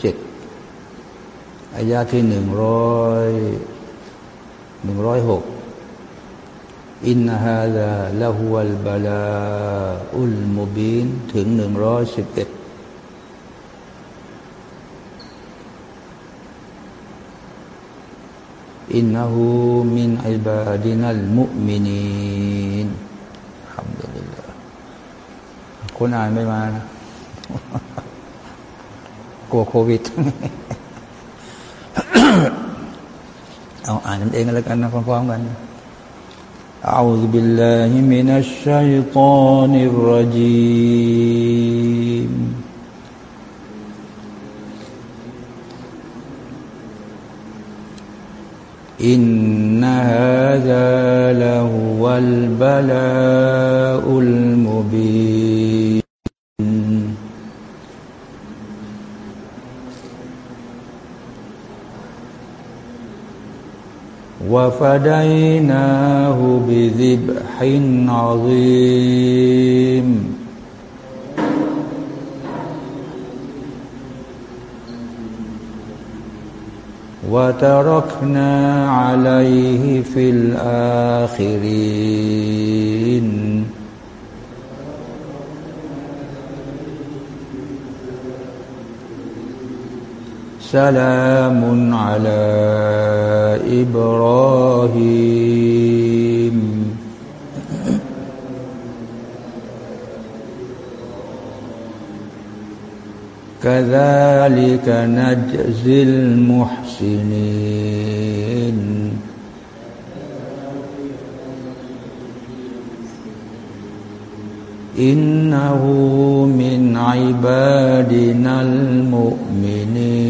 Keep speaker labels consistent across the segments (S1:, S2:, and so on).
S1: เจ็ดอายาที่หนึ่งร้อยหนึ่งร้อยหกอินฮาดะละฮุลบาลาอุลมุบีนถึงหนึ่งร้อยสิบเอ็ดอินนหูมินอิบาดินัลมุมินีนทำดุลิลละคนอ่านไม่มานะ กลัวโควิดเอาอ่านกันเองแล้วกันนะพร้อมๆกัน أعوذ بالله من الشيطان الرجيم إن هذا لهو البلاء المبين وفديناه بذبح عظيم. وتركنا عليه في الآخرين. سلام على إبراهيم. كذلك نجزي المحسنين. إنه من عبادنا المؤمنين.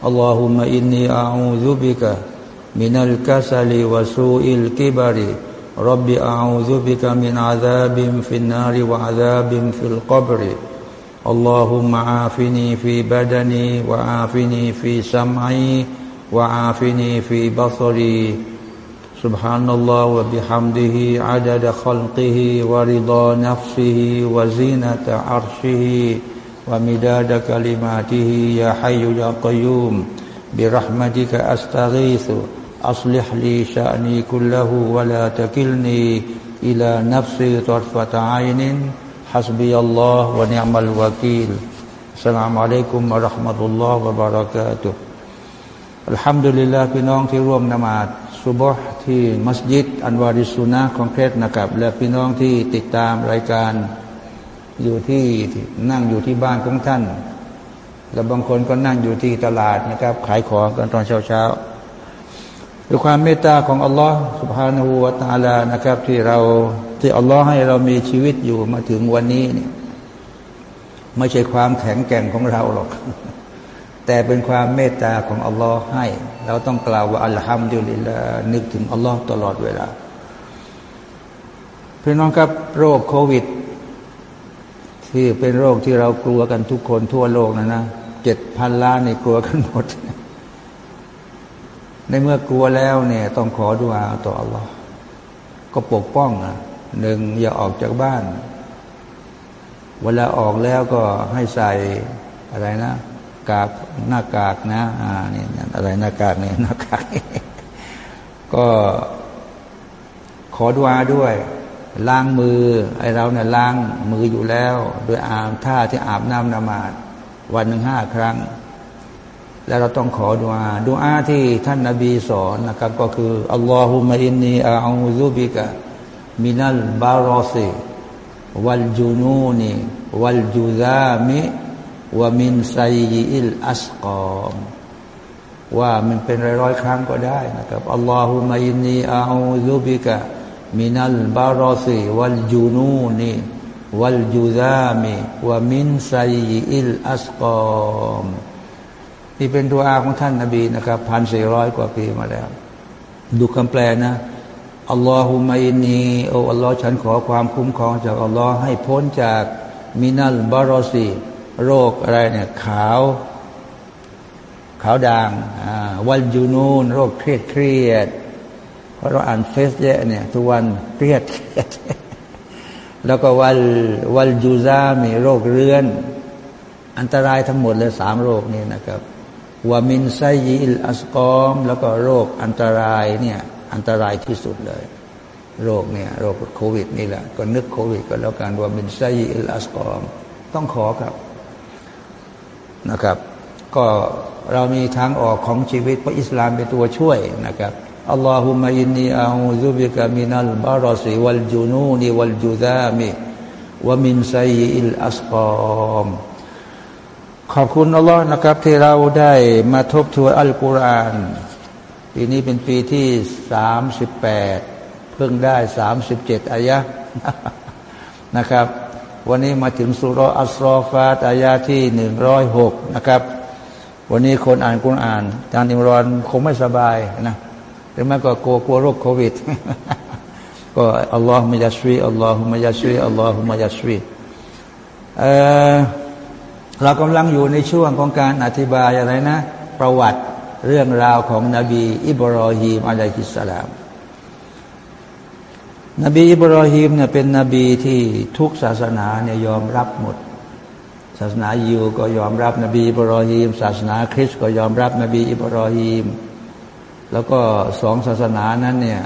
S1: اللهم إني أعوذ بك من الكسل وسوء الكبر. رب أعوذ بك من عذاب في النار وعذاب في القبر. اللهم عافني في بدني وعافني في سمعي وعافني في بصري. سبحان الله وبحمده عدد خلقه ورضا نفسه وزينة عرشه. ومداد كلماته يا حي يا قيوم برحمتك أستغيث أصلح لي شأني كله ولا تكلني إلى نفسي طرفة عين حسبي الله ونعم الوكيل السلام عليكم ورحمة الله وبركاته الحمد لله พี่น้องที่ร่วมนมาศสุบฮ์ที่มัสยิดอันวาริสุนะของเครตนะครับและพี่น้องที่ติดตามรายการ อยู่ที่นั่งอยู่ที่บ้านของท่าน แล้วบางคนก็นั่งอยู่ที่ตลาดนะครับ ขายของกันตอนเช้าๆด้วยความเมตตาของอัลลอฮ์สุบฮานาหูวาตาลานะครับ ที่เราที่อัลลอฮ์ให้เรามีชีวิตอยู่มาถึงวันนี้เนี่ยไม่ใช่ความแข็งแกร่งของเราหรอก แต่เป็นความเมตตาของอัลลอฮ์ให้ เราต้องกล่าวว่าอัลฮัมดุลิลลานึกถึงอัลลอฮ์ตลอดเวลาพี่น้องครับโรคโควิด ที่เป็นโรคที่เรากลัวกันทุกคนทั่วโลกนะนะเจ็ดพันล้านในกลัวกันหมด ในเมื่อกลัวแล้วเนี่ย ต้องขอดุอาต่ออัลลอฮ์ก็ปกป้องอะหนึ่งอย่าออกจากบ้าน เวลาออกแล้วก็ให้ใส่อะไรนะกากหน้ากากนะอ่านี่อะไรหน้ากากเนี่ยหน้ากากก็ขอดุอาด้วย ล้างมือไอเราเนี่ยล้างมืออยู่แล้ว โดยอาบท่าที่อาบน้ำนมาซวันหนึ่งห้าครั้ง แล้วเราต้องขอดุอาดุอาที่ท่านนาบีสอนนะครับก็คือاللهم إني أعوذ بك من البرص والجنون والجذام ومن سيئ الأسق ام ว่ามันเป็นร้อยๆครั้งก็ได้นะครับอัลลอฮุมะอินนีอาอูซุบิกะ มินัลบารอซีวัลจูนูนีวัลจูซามิวะมินไซยิลอัสกอมนี่เป็นตัวอาของท่านนาบีนะครับพันสี่ร้อยกว่าปีมาแล้ว ดูคำแปลนะاللهم إني โออัลลอฮ์ฉันขอความคุ้มครองจากอัลลอฮ์ให้พ้นจากمن البرص โรคอะไรเนี่ยขาว ขาวด่าง والجنون โรคเครียดเครียด เพราะเราอ่านเฟซเยอะเนี่ยทุกวันเครียดเครียด แล้วก็و والجذام โรคเรื้อน อันตรายทั้งหมดเลยสามโรคนี้นะครับومن سيئ الأسقام แล้วก็โรคอันตรายเนี่ยอันตรายที่สุดเลย โรคเนี่ยโรคโควิดนี่แหละก็นึกโควิดก็แล้วกันومن سيئ الأسقام ต้องขอครับนะครับ ก็เรามีทางออกของชีวิตเพราะอิสลามเป็นตัวช่วยนะครับ اللهم إني أعوذ بك من البرص والجنون والجذام ومن سيئ الأسقام ขอบคุณอัลลอฮ์นะครับ ที่เราได้มาทบทวนอัลกุรอานปีนี้เป็นปีที่สามสิบแปดเพิ่งได้สามสิบเจ็ดอายะนะครับ วันนี้มาถึงสุรอัสรอฟาตอายะที่หนึ่งร้อยหกนะครับ วันนี้คนอ่านกุรอานจานอิมรอนคงไม่สบายนะ หรือไม่ก็กลัวกลัวโรคโควิด ก็อัลลอฮฺมยัสวีอัลลอฮฺมยัสวีอัลลอฮฺมยัสวีเออเรากำลังอยู่ในช่วงของการอธิบายอะไรนะ ประวัติเรื่องราวของนบี อิบรอฮีมอะลัยฮิสสลาม นบีอิบรอฮีมเนี่ยเป็นนบีที่ทุกศาสนาเนี่ยยอมรับหมด ศาสนายิวก็ยอมรับนบีอิบรอฮีม ศาสนาคริสต์ก็ยอมรับนบีอิบรอฮีม แล้วก็สองศาสนานั้นเนี่ย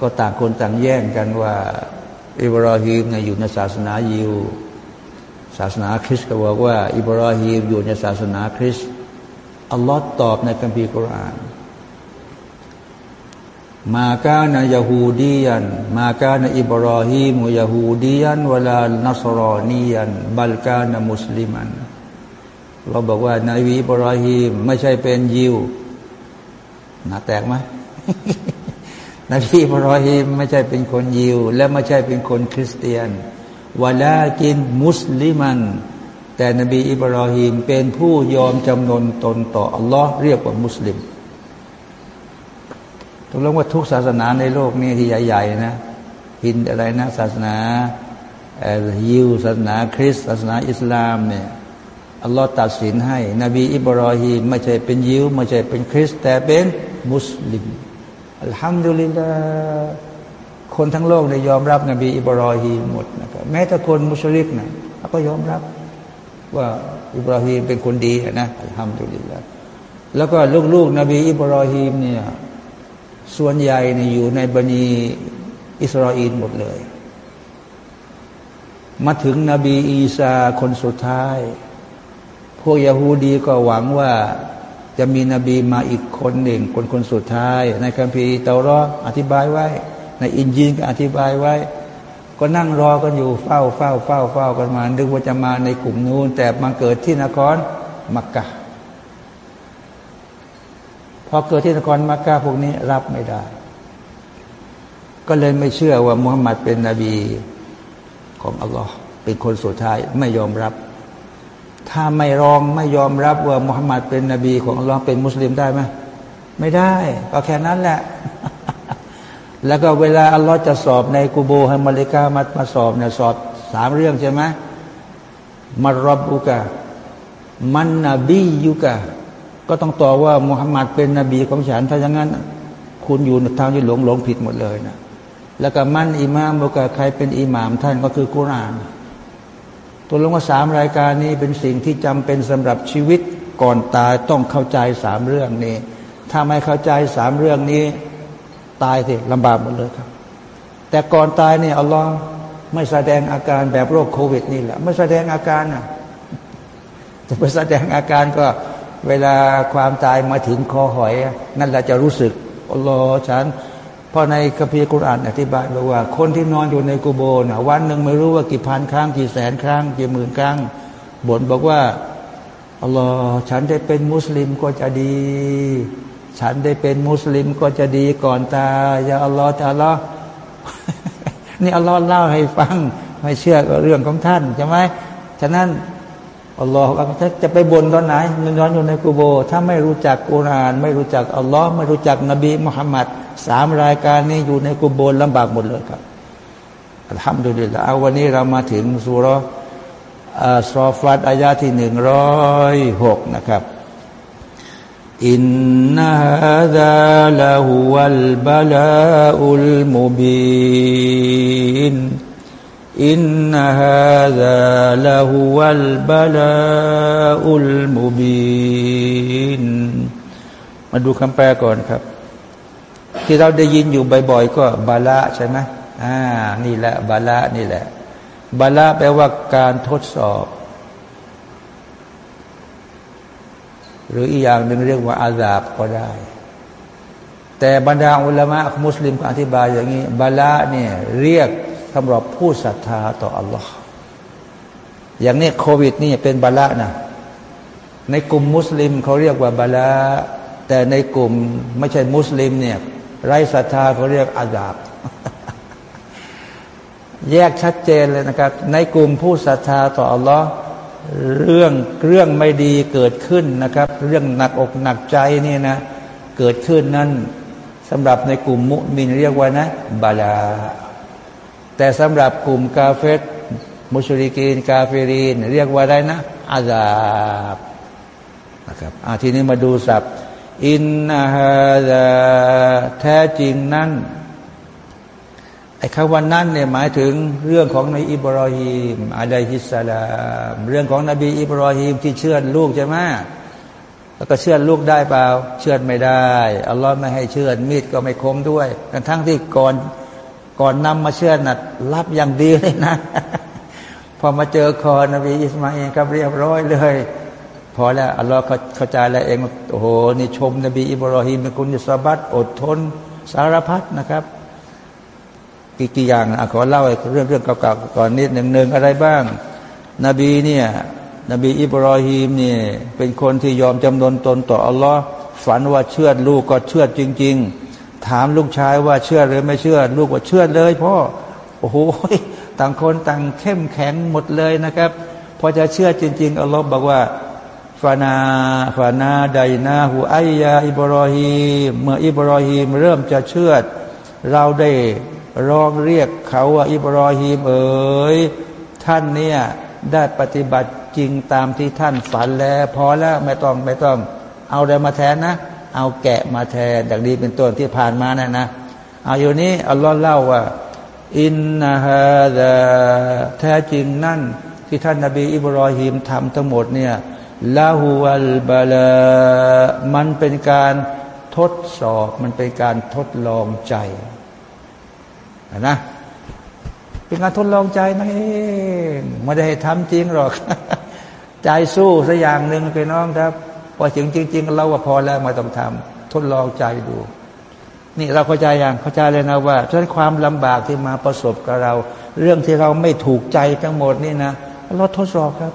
S1: ก็ต่างคนต่างแย่งกันว่าอิบรอฮีมเนี่ยอยู่ในศาสนายิว ศาสนาคริสต์ก็บอกว่า อิบรอฮีมอยู่ในศาสนาคริสต์อัลลอฮ์ตอบในคัมภีร์กุรอาน ما كان يهوديا ما كان إبراهيم يهوديا ولا نصرانيا بل كان مسلما เราบอกว่านบีอิบราฮิมไม่ใช่เป็นยิว นาแตกไหมนบีอิบราฮิมไม่ใช่เป็นคนยิว และไม่ใช่เป็นคนคริสเตียนวลากินมุสลิมันแต่นบีอิบราฮิมเป็นผู้ยอมจำนนตนต่ออัลลอฮ์เรียกว่ามุสลิมถูกลงว่าทุกศาสนาในโลกนี้ที่ใหญ่ๆนะฮินอะไรนะ ศาสนายิวศาสนาคริสต์ศาสนาอิสลามเนี่ยอัลลอฮ์ตัดสินให้ นบีอิบราฮิมไม่ใช่เป็นยิวไม่ใช่เป็นคริสต์แต่เป็น มุสลิมอัลฮัมดุลิลลาคนทั้งโลกเนี่ยยอมรับนบีอิบราฮิมหมดนะครับแม้แต่คนมุชริกนะก็ยอมรับ ว่าอิบราฮิมเป็นคนดีนะทำดุลิลละแล้วก็ลูกๆนบีอิบราฮิมเนี่ยส่วนใหญ่เนี่ยอยู่ในบันีอิสราเอลหมดเลย มาถึงนบีอีสาคนสุดท้าย พวกยาฮูดีก็หวังว่า จะมีนบีมาอีกคนหนึ่ง คนคนสุดท้าย ในคัมภีร์เตารออธิบายไว้ ในอินจีนก็อธิบายไว้ ก็นั่งรอกันอยู่เฝ้าเฝ้าเฝ้าเฝ้ากันมาดึกว่าจะมาในกลุ่มนู้น แต่มาเกิดที่นครมักกะพอเกิดที่นครมักกะพวกนี้รับไม่ได้ ก็เลยไม่เชื่อว่ามุฮัมมัดเป็นนบีของอัลลอฮ์เป็นคนสุดท้ายไม่ยอมรับ ถ้าไม่รองไม่ยอมรับว่ามุฮัมมัดเป็นนบีของอัลลอฮ์เป็นมุสลิมได้ไหมไม่ได้ก็แค่นั้นแหละ แล้วก็เวลาอัลลอฮ์จะสอบในกูโบให้มาเลกามามาสอบเนี่ยสอบสามเรื่องใช่ไหมมารบบุกะมันนบียุกะก็ต้องตอบว่ามุฮัมมัดเป็นนบีของฉันถ้าอย่างนั้น คุณอยู่ทางที่หลงหลงผิดหมดเลยนะแล้วก็มันอิมามบุกะใครเป็นอิหมามท่านก็คือกุราน ตัวลงว่าสามรายการนี้เป็นสิ่งที่จำเป็นสำหรับชีวิตก่อนตายต้องเข้าใจสามเรื่องนี้ ถ้าไม่เข้าใจสามเรื่องนี้ ตายสิลำบากหมดเลยครับ แต่ก่อนตายเนี่ยอัลลอฮ์ไม่แสดงอาการแบบโรคโควิดนี่แหละไม่แสดงอาการนะจะไปแสดงอาการก็เวลาความตายมาถึงคอหอย นั่นแหละจะรู้สึกอัลลอฮ์ฉัน พอในคัมภีร์กุรอานอธิบายบอกว่า คนที่นอนอยู่ในกุโบนะวันหนึ่งไม่รู้ว่ากี่พันครั้งกี่แสนครั้งกี่หมื่นครั้งบ่นบอกว่าอัลลอฮ์ฉันได้เป็นมุสลิมก็จะดี ฉันได้เป็นมุสลิมก็จะดีก่อนตายอย่าอัลลอฮ์แต่อัลลอฮ์นี่อัลลอฮ์เล่าให้ฟัง ไม่เชื่อเรื่องของท่านใช่ไหมฉะนั้นอัลลอฮ์จะไปบนตอนไหนนอนอยู่ในกุโบ ถ้าไม่รู้จักกุราน ไม่รู้จักอัลลอฮ์ไม่รู้จักนบีมุฮัมมัด สามรายการนี้อยู่ในกุโบลำบากหมดเลยครับالحمد لله เอาวันนี้เรามาถึงซูเราะฮ์ซอฟฟาตอายาที่หนึ่งร้อยหกนะครับإن هذا لهو البلاء المبين إن هذا لهو البلاء المبين มาดูคำแปลก่อนครับ ที่เราได้ยินอยู่บ่อยๆก็บาละใช่ไหมอ่า นี่แหละบาละนี่แหละบาละแปลว่าการทดสอบ หรืออีกอย่างหนึ่งเรียกว่าอาซาบก็ได้ แต่บรรดาอุลามะมุสลิมอธิบายอย่างนี้บาละเนี่ยเรียกสำหรับผู้ศรัทธาต่ออัลลอฮ์อย่างนี้โควิดนี่เป็นบาละนะในกลุ่มมุสลิมเขาเรียกว่าบาละแต่ในกลุ่มไม่ใช่มุสลิมเนี่ย ไรศรัทธาเขาเรียกอาซาบ แยกชัดเจนเลยนะครับ ในกลุ่มผู้ศรัทธาต่ออัลลอฮ์เรื่องเรื่องไม่ดีเกิดขึ้นนะครับ เรื่องหนักอกหนักใจนี่นะ เกิดขึ้นนั้นสำหรับในกลุ่มมุมินเรียกว่านะบาลา แต่สำหรับกลุ่มกาเฟตมุชริกีนกาเฟรีน เรียกว่าได้นะอาซาบนะครับอาทีนี้มาดูสับ อินนาฮาแท้จริงนั้นไอ้คำวันนั้นเนี่ยหมายถึงเรื่องของนายอิบรอฮิมอะลัยฮิสสลามเรื่องของนบีอิบรอฮิมที่เชื่อลูกใช่ไหมแล้วก็เชื่อลูกได้เปล่า เชื่อไม่ได้อัลลอฮ์ไม่ให้เชื่อมีดก็ไม่คมด้วยกันทั้งที่ก่อนก่อนนำมาเชื่อนัดรับอย่างดีเลยนะ พอมาเจอคอนบีอิสมาอิลกับเรียบร้อยเลย พอแล้วอัลลอฮ์เข้าใจแล้วเองโอ้โหนี่ชม นบีอิบรอฮิมเป็นคนอิสบัตอดทน สารพัดนะครับ กี่กี่อย่างอะขอเล่าเรื่องเรื่องเก่าๆก่อนนิดหนึ่งหนึ่งอะไรบ้าง นบีเนี่ยนบีอิบรอฮีมเนี่ยเป็นคนที่ยอมจำนนตนต่ออัลลอฮ์ฝันว่าเชือดลูกก็เชือดจริง ๆ ถามลูกชายว่าเชื่อหรือไม่เชื่อ ลูกว่าเชื่อเลยพ่อโอ้โหต่างคนต่างเข้มแข็งหมดเลยนะครับ พอจะเชื่อจริง ๆอัลลอฮ์บอกว่า ฟานาฟานาไดนาหูไอยาอิบรอฮีเมื่ออิบรอฮีมเริ่มจะเชื่อเราได้ร้องเรียกเขาว่าอิบรอฮีมเอ๋ยท่านเนี่ยได้ปฏิบัติจริงตามที่ท่านฝันแล้วพอแล้วไม่ต้องไม่ต้อง เอาอะไรมาแทนนะ เอาแกะมาแทนดังนี้เป็นต้นที่ผ่านมานะนะเอาอยู่นี้อัลลอฮ์เล่าว่า อินนาฮาดแท้จริงนั่นที่ท่านนาบีอิบรอฮีมทำทั้งหมดเนี่ย ลาหูอัลบาลามันเป็นการทดสอบ มันเป็นการทดลองใจนะ เป็นการทดลองใจนั่นเองไม่ได้ทำจริงหรอก ใจสู้สักอย่างหนึ่งไปน้องครับพอถึงจริง ๆ เราพอแล้วมาต้องทำทดลองใจดู นี่เราเข้าใจอย่างเข้าใจเลยนะว่าฉะนั้นความลำบากที่มาประสบกับเรา เรื่องที่เราไม่ถูกใจทั้งหมดนี่นะเราทดสอบครับ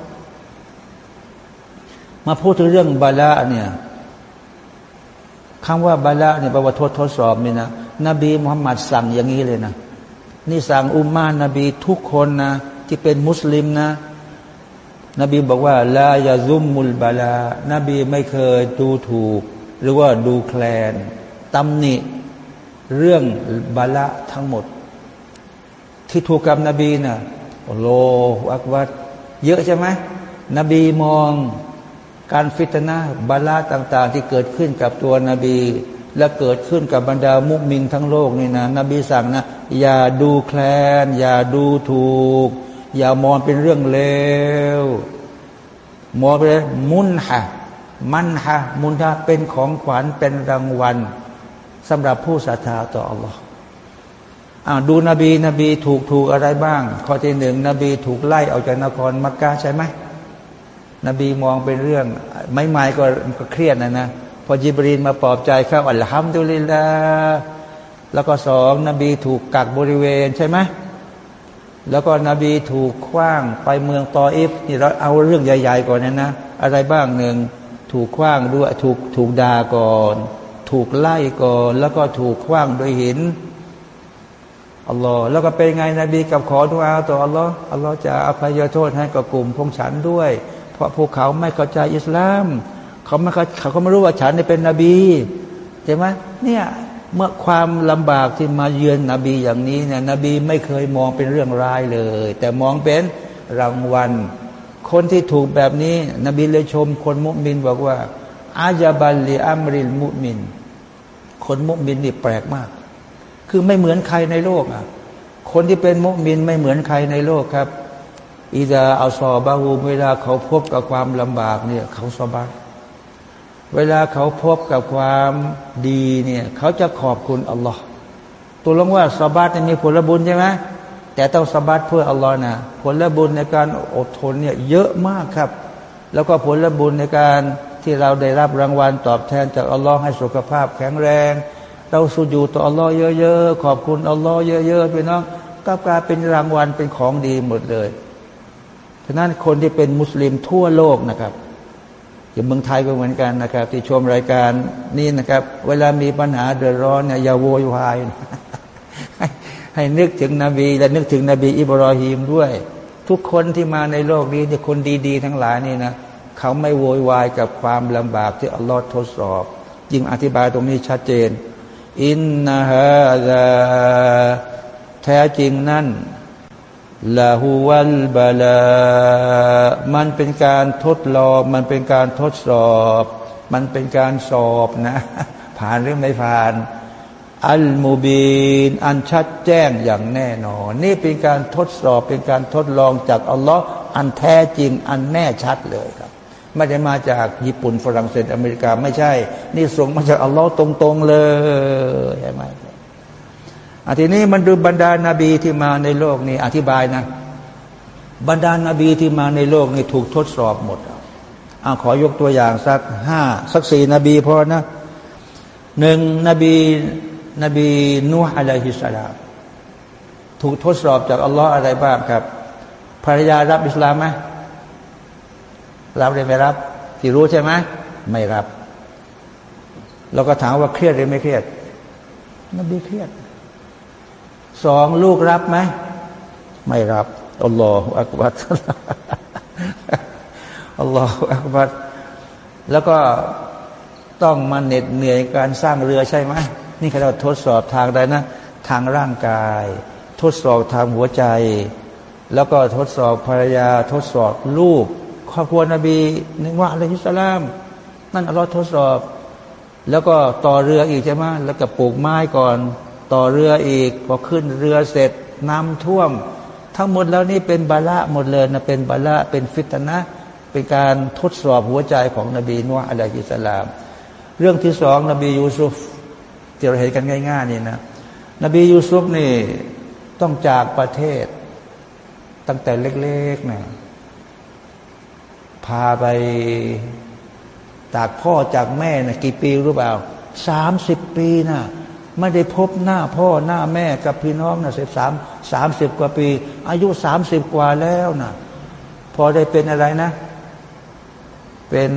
S1: มาพูดถึงเรื่องบาละเนี่ยคำว่าบาละเนี่ยแปลว่าทดทดสอบนี่นะนบีมุฮัมมัดสั่งอย่างนี้เลยนะนี่สั่งอุมมานบีทุกคนนะที่เป็นมุสลิมนะ นบีบอกว่าลายาซุมมุลบาลานบีไม่เคยดูถูก หรือว่าดูแคลนตำหนิ เรื่องบาละทั้งหมด ที่ถูกกับนบีนะ่ะโลอักวัดเยอะใช่ไหมนบีมอง การฟิตนะบาละต่าง ๆ ที่เกิดขึ้นกับตัวนบี และเกิดขึ้นกับบรรดามุมินทั้งโลกนี่นะนบีสั่งนะ อย่าดูแคลน อย่าดูถูก อย่ามองเป็นเรื่องเลวมองไปเลยมุนฮะมันฮะมุนฮะเป็นของขวัญเป็นรางวัลสำหรับผู้ศรัทธาต่ออัลลอฮ์ดูนบีนบีถูกถูกอะไรบ้าง ข้อที่หนึ่งนบีถูกไล่ออกจากนครมักกะใช่ไหม นบีมองเป็นเรื่องไม่ไม่ก็ก็เครียดนะนะพอจิบรีนมาปลอบใจเขาอัลฮัมดุลิลลาแล้วก็สองนบีถูกกักบริเวณใช่ไหมแล้วก็นบีถูกคว้างไปเมืองตออิฟนี่เราเอาเรื่องใหญ่ ๆ ก่อนนะนะ อะไรบ้างหนึ่งถูกคว้างด้วยถูกถูกด่าก่อน ถูกไล่ก่อน แล้วก็ถูกคว้างโดยหินอัลลอฮ์แล้วก็เป็นไงนบีกับขอดุอาต่ออัลลอฮ์อัลลอฮ์จะอภัยโทษให้กับกลุ่มพงฉันด้วย ราะพวกเขาไม่เข้าใจอิสลาม เขาไม่เขาเขาไม่รู้ว่าฉันเป็นนบีใช่ไหมเนี่ยเมื่อความลำบากที่มาเยือนนบีอย่างนี้เนี่ยนบีไม่เคยมองเป็นเรื่องร้ายเลย แต่มองเป็นรางวัล คนที่ถูกแบบนี้ นบีเลยชมคนมุมินบอกว่าอาจาบัลลีอัมริลมุมิน คนมุมินนี่แปลกมาก คือไม่เหมือนใครในโลกอะคนที่เป็นมุมินไม่เหมือนใครในโลกครับ อิดาอัลซอบาฮูเวลาเขาพบกับความลำบากเนี่ยเขาสบายเวลาเขาพบกับความดีเนี่ยเขาจะขอบคุณอัลลอฮ์ตัวลงว่าสบัดมีผลบุญใช่ไหมแต่ต้องสบัดเพื่ออัลลอฮ์นะผลบุญในการอดทนเนี่ยเยอะมากครับ แล้วก็ผลบุญในการที่เราได้รับรางวัลตอบแทนจากอัลลอฮ์ให้สุขภาพแข็งแรง เราสุญูต่ออัลลอฮ์เยอะๆขอบคุณอัลลอฮ์เยอะๆพี่น้องก็กลายเป็นรางวัลเป็นของดีหมดเลย ฉะนั้นคนที่เป็นมุสลิมทั่วโลกนะครับอย่างเมืองไทยก็เหมือนกันนะครับ ที่ชมรายการนี่นะครับ เวลามีปัญหาเดือดร้อนเนี่ยอย่าโวยวายให้นึกถึงนบี และนึกถึงนบี อิบรอฮีมด้วย ทุกคนที่มาในโลกนี้เนี่ยคนดีๆ ทั้งหลายนี่นะเขาไม่โวยวายกับความลำบากที่อัลลอฮ์ทดสอบ ยิ่งอธิบายตรงนี้ชัดเจน อินนะฮะแท้จริงนั่น ลาหูวัลบาลา มันเป็นการทดลองมันเป็นการทดสอบ มันเป็นการสอบนะ ผ่านหรือไม่ผ่าน อัลมูบีน อันชัดแจ้งอย่างแน่นอน นี่เป็นการทดสอบเป็นการทดลองจากอัลลอฮ์อันแท้จริงอันแน่ชัดเลยครับ ไม่ได้มาจากญี่ปุ่นฝรั่งเศสอเมริกาไม่ใช่ นี่ส่งมาจากอัลลอฮ์ตรง ๆ เลยใช่ไหม อทีนี้มันดูบรรดานาบีที่มาในโลกนี้ อธิบายนะ บรรดานาบีที่มาในโลกนี้ถูกทดสอบหมดอ่าขอยกตัวอย่างสักห้าสักสี่นบีพอนะหนึ่งนบีนบีนูฮ์อะลัยฮิสสลามถูกทดสอบจากอัลลอฮ์อะไรบ้างครับ ภรรยารับอิสลามไหมรับหรือไม่รับ ที่รู้ใช่ไหมไม่รับเราก็ถามว่าเครียดหรือไม่เครียด นบีเครียด สองลูกรับไหมไม่รับอัลลอฮฺอักบัดอัลลอฮฺอักบัดแล้วก็ต้องมาเหน็ดเหนื่อยการสร้างเรือใช่ไหมนี่คือเขาทดสอบทางใดนะ ทางร่างกาย ทดสอบทางหัวใจ แล้วก็ทดสอบภรรยา ทดสอบลูก ครอบครัวนบีนึกว่าอะลัยฮิสสลาม นั่นอัลลอฮ์ทดสอบ แล้วก็ต่อเรืออีกใช่ไหมแล้วก็ปลูกไม้ก่อน ต่อเรืออีกพอขึ้นเรือเสร็จน้ำท่วม ทั้งหมดแล้วนี่เป็นบาละหมดเลยนะเป็นบาละเป็นฟิตนะเป็นการทดสอบหัวใจของนบีนุอะลัยฮิสลาม เรื่องที่สองนบียูซุฟที่เราเห็นกันง่ายๆนี่นะนบียูซุฟนี่ต้องจากประเทศ ตั้งแต่เล็กๆนะพาไปจากพ่อจากแม่นะกี่ปีรู้เปล่าสามสิบปีน่ะ ไม่ได้พบหน้าพ่อหน้าแม่กับพี่น้องนะสิบสามสามสิบกว่าปี อายุสามสิบกว่าแล้วนะพอได้เป็นอะไรนะ เป็น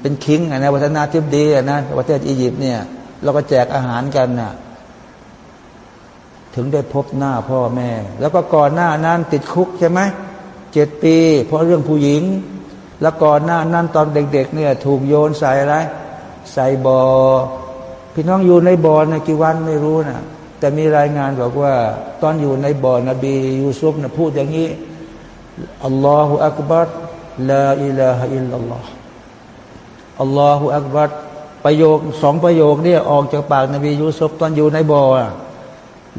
S1: เป็นคิงนะวัฒนาธิบดีนะประเทศอียิปต์เนี่ยเราก็แจกอาหารกันนะถึงได้พบหน้าพ่อแม่ แล้วก็ก่อนหน้านั้นติดคุกใช่ไหมเจ็ดปี เพราะเรื่องผู้หญิง แล้วก่อนหน้านั้นตอนเด็ก ๆ เนี่ย ถูกโยนใส่อะไร ใส่บอ่อ พี่น้องอยู่ในบ่อนะกี่วันไม่รู้นะแต่มีรายงานบอกว่า ตอนอยู่ในบ่อนบียูซุฟนะพูดอย่างนี้อัลลอฮฺอักบัรลาอิลาฮอิลลัลลอฮالله أكبر ประโยคสองประโยคเนี่ยออกจากปากนบียูซุฟตอนอยู่ในบ่อ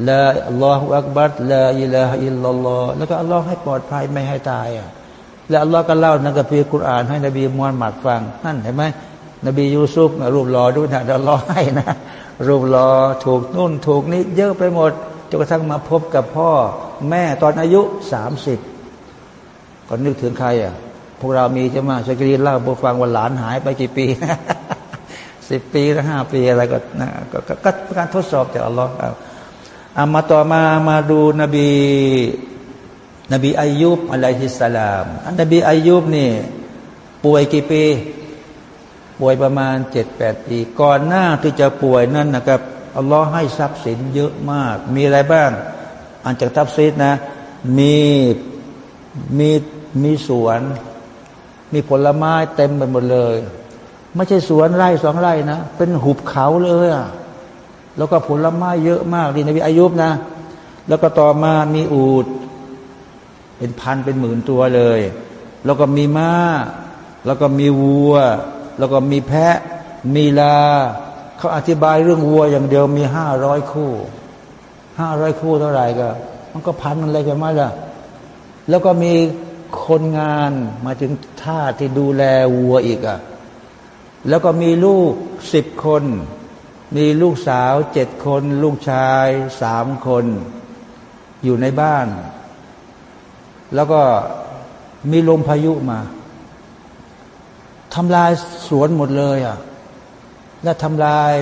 S1: لا الله أكبر لا إله إلا الله แล้วก็อัลลอฮ์ให้ปลอดภัยไม่ให้ตายอะแล้วอัลลอฮ์ก็เล่าในคัมภีร์กุรอานให้นบีมูฮัมหมัดฟังนั่นเห็นไหม นบียูซุฟรูปหล่อด้วยนะเดี๋ยวรอให้นะรูปหล่อถูกนุ่นถูกนี้เยอะไปหมดจนกระทั่งมาพบกับพ่อ แม่ตอนอายุสามสิบก็นึกถึงใครอะ พวกเรามีใช่ไหมชกรีเล่าบูฟังว่าหลานหายไปกี่ปีสิบปีหรือห้าปีอะไรก็นะก็ก็การทดสอบจากอัลลอฮ์เอามาต่อมามาดูนบี นบีอายุบอะลัยฮิสสลามนบีอายุบนี่ ป่วยกี่ปี ป่วยประมาณเจ็ดแปดปี ก่อนหน้าที่จะป่วยนั่นนะครับอัลลอฮ์ให้ทรัพย์สินเยอะมาก มีอะไรบ้างอันจากทับซีดนะ มีมีมีสวน มีผลไม้เต็มไปหมดเลย ไม่ใช่สวนไร่สองไร่นะ เป็นหุบเขาเลยอะแล้วก็ผลไม้เยอะมากดีนบีอายุบนะ แล้วก็ต่อมามีอูด เป็นพันเป็นหมื่นตัวเลย แล้วก็มีม้า แล้วก็มีวัว แล้วก็มีแพะมีลา เขาอธิบายเรื่องวัวอย่างเดียวมีห้าร้อยคู่ห้าร้อยคู่เท่าไหร่ก็ มันก็พันอะไรกันมาล่ะแล้วก็มีคนงานมาถึงท่าที่ดูแลวัวอีกอะแล้วก็มีลูกสิบคน มีลูกสาวเจ็ดคน ลูกชายสามคน อยู่ในบ้าน แล้วก็มีลมพายุมา ทำลายสวนหมดเลยอะและทำลาย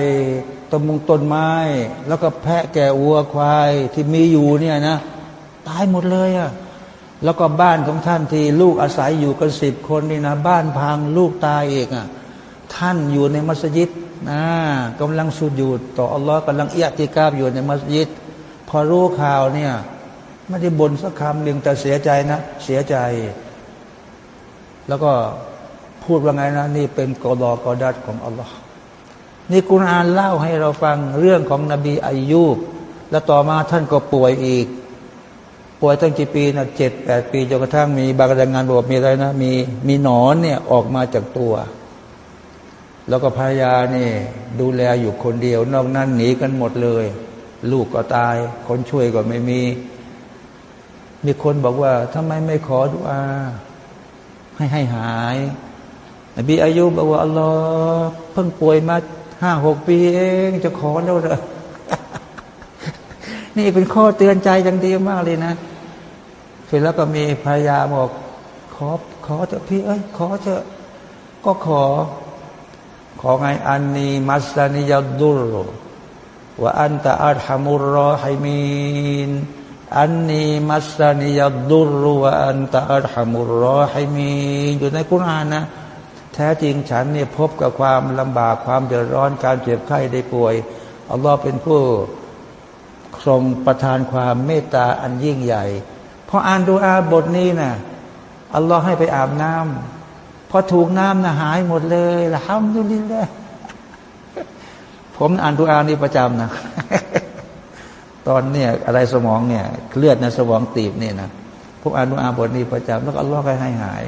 S1: ต้นมงต้นไม้ แล้วก็แพะแก่วัวควายที่มีอยู่เนี่ยนะ ตายหมดเลยอะแล้วก็บ้านของท่านที่ลูกอาศัยอยู่กันสิบคนนี่นะ บ้านพังลูกตายเองอะท่านอยู่ในมัสยิดนะกำลังสุดอยู่ต่ออัลลอฮ์กำลังเอียติกาบอยู่ในมัสยิด พอรู้ข่าวเนี่ยไม่ได้บ่นสักคำหนึ่งแต่เสียใจนะ เสียใจ แล้วก็ พูดว่าไงนะนี่เป็นกอดอกอดัดของอัลลอฮ์นี่กุณอานเล่าให้เราฟังเรื่องของนบีอายุบแล้วต่อมาท่านก็ป่วยอีก ป่วยตั้งกี่ปีนะเจ็ดแปดปีจนกระทั่งมีบางรายงานบอกมีอะไรนะมีมีหนอนเนี่ยออกมาจากตัว แล้วก็ภรรยานี่ดูแลอยู่คนเดียวนอกนั้นหนีกันหมดเลย ลูกก็ตาย คนช่วยก็ไม่มี มีคนบอกว่าทำไมไม่ขอดุอาให้ให้หาย นบีอายุบอกว่าอัลลอฮ์เพิ่งป่วยมาห้าหกปีเอง จะขอแล้วเหรอนี่เป็นข้อเตือนใจจังดีมากเลยนะเสร็จแล้วก็มีภรรยาบอก ขอขอเถอะพี่เอ้ยขอเถอะก็ขอ ขอไงอันนี้มัสานิยดุลว่าอันตะอัลฮามุรรอฮิมีนอันนี้มัสานิยดุลว่าอันตะอัลฮามุรรอฮิมีนอยู่ในกุรานนะ แท้จริงฉันเนี่ยพบกับความลำบากความเดือดร้อนการเจ็บไข้ได้ป่วยอัลลอฮ์เป็นผู้ทรงประทานความเมตตาอันยิ่งใหญ่พออ่านดูอาบทนี้นะอัลลอฮ์ให้ไปอาบน้ำพอถูกน้ำนะหายหมดเลยละห้ามดุลิลเลยผมอ่านดูอานี่ประจำนะตอนเนี่ยอะไรสมองเนี่ยเลือดในสมองตีบเนี่ยนะผมอ่านดูอาบทนี้ประจำแล้วก็อัลลอฮ์ให้หาย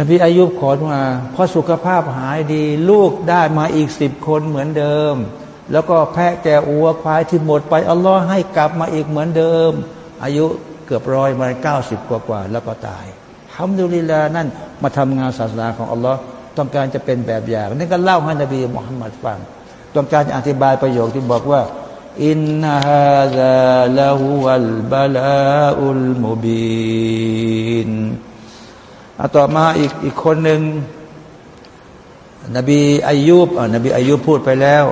S1: นบีอายุบขอมาพอสุขภาพหายดี ลูกได้มาอีกสิบคนเหมือนเดิม แล้วก็แพะแกอัวควายที่หมดไปอัลลอฮ์ให้กลับมาอีกเหมือนเดิม อายุเกือบร้อยมาเก้าสิบกว่าๆแล้วก็ตายทำดุลิลานั่นมาทำงานศาสนาของอัลลอฮ์ต้องการจะเป็นแบบอย่างนี่ก็เล่าให้นบีมุฮัมมัดฟังต้องการจะอธิบายประโยคที่บอกว่าอินนาฮาซาลาฮุวัลบาลาอุลมุบิน อาต่อมาอีกอีกคนหนึ่งนบีอายุบนบีอายุบพูดไปแล้ว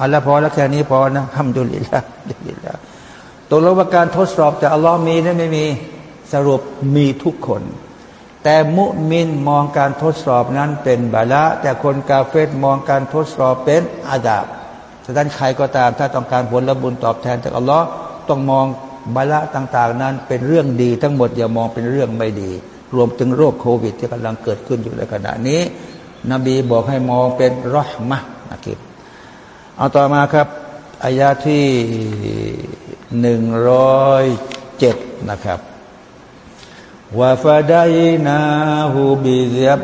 S1: อัลลอฮ์พอแล้วแค่นี้พอนะทำดุลิละดุลิละตกลงว่าการทดสอบจากอัลลอฮ์มีหรือไม่มีสรุปมีทุกคน แต่มุมินมองการทดสอบนั้นเป็นบาละแต่คนกาเฟตมองการทดสอบเป็นอาดาบฉะนั้นใครก็ตามถ้าต้องการผลละบุญตอบแทนจากอัลลอฮ์ต้องมองบาละต่าง ๆ นั้นเป็นเรื่องดี ทั้งหมดอย่ามองเป็นเรื่องไม่ดี รวมถึงโรคโควิด ที่กำลังเกิดขึ้นอยู่ในขณะนี้ นบีบอกให้มองเป็นรอหมะนะครับ เอาต่อมาครับอายาที่หนึ่งร้อยเจ็ดนะครับوفديناه بذبح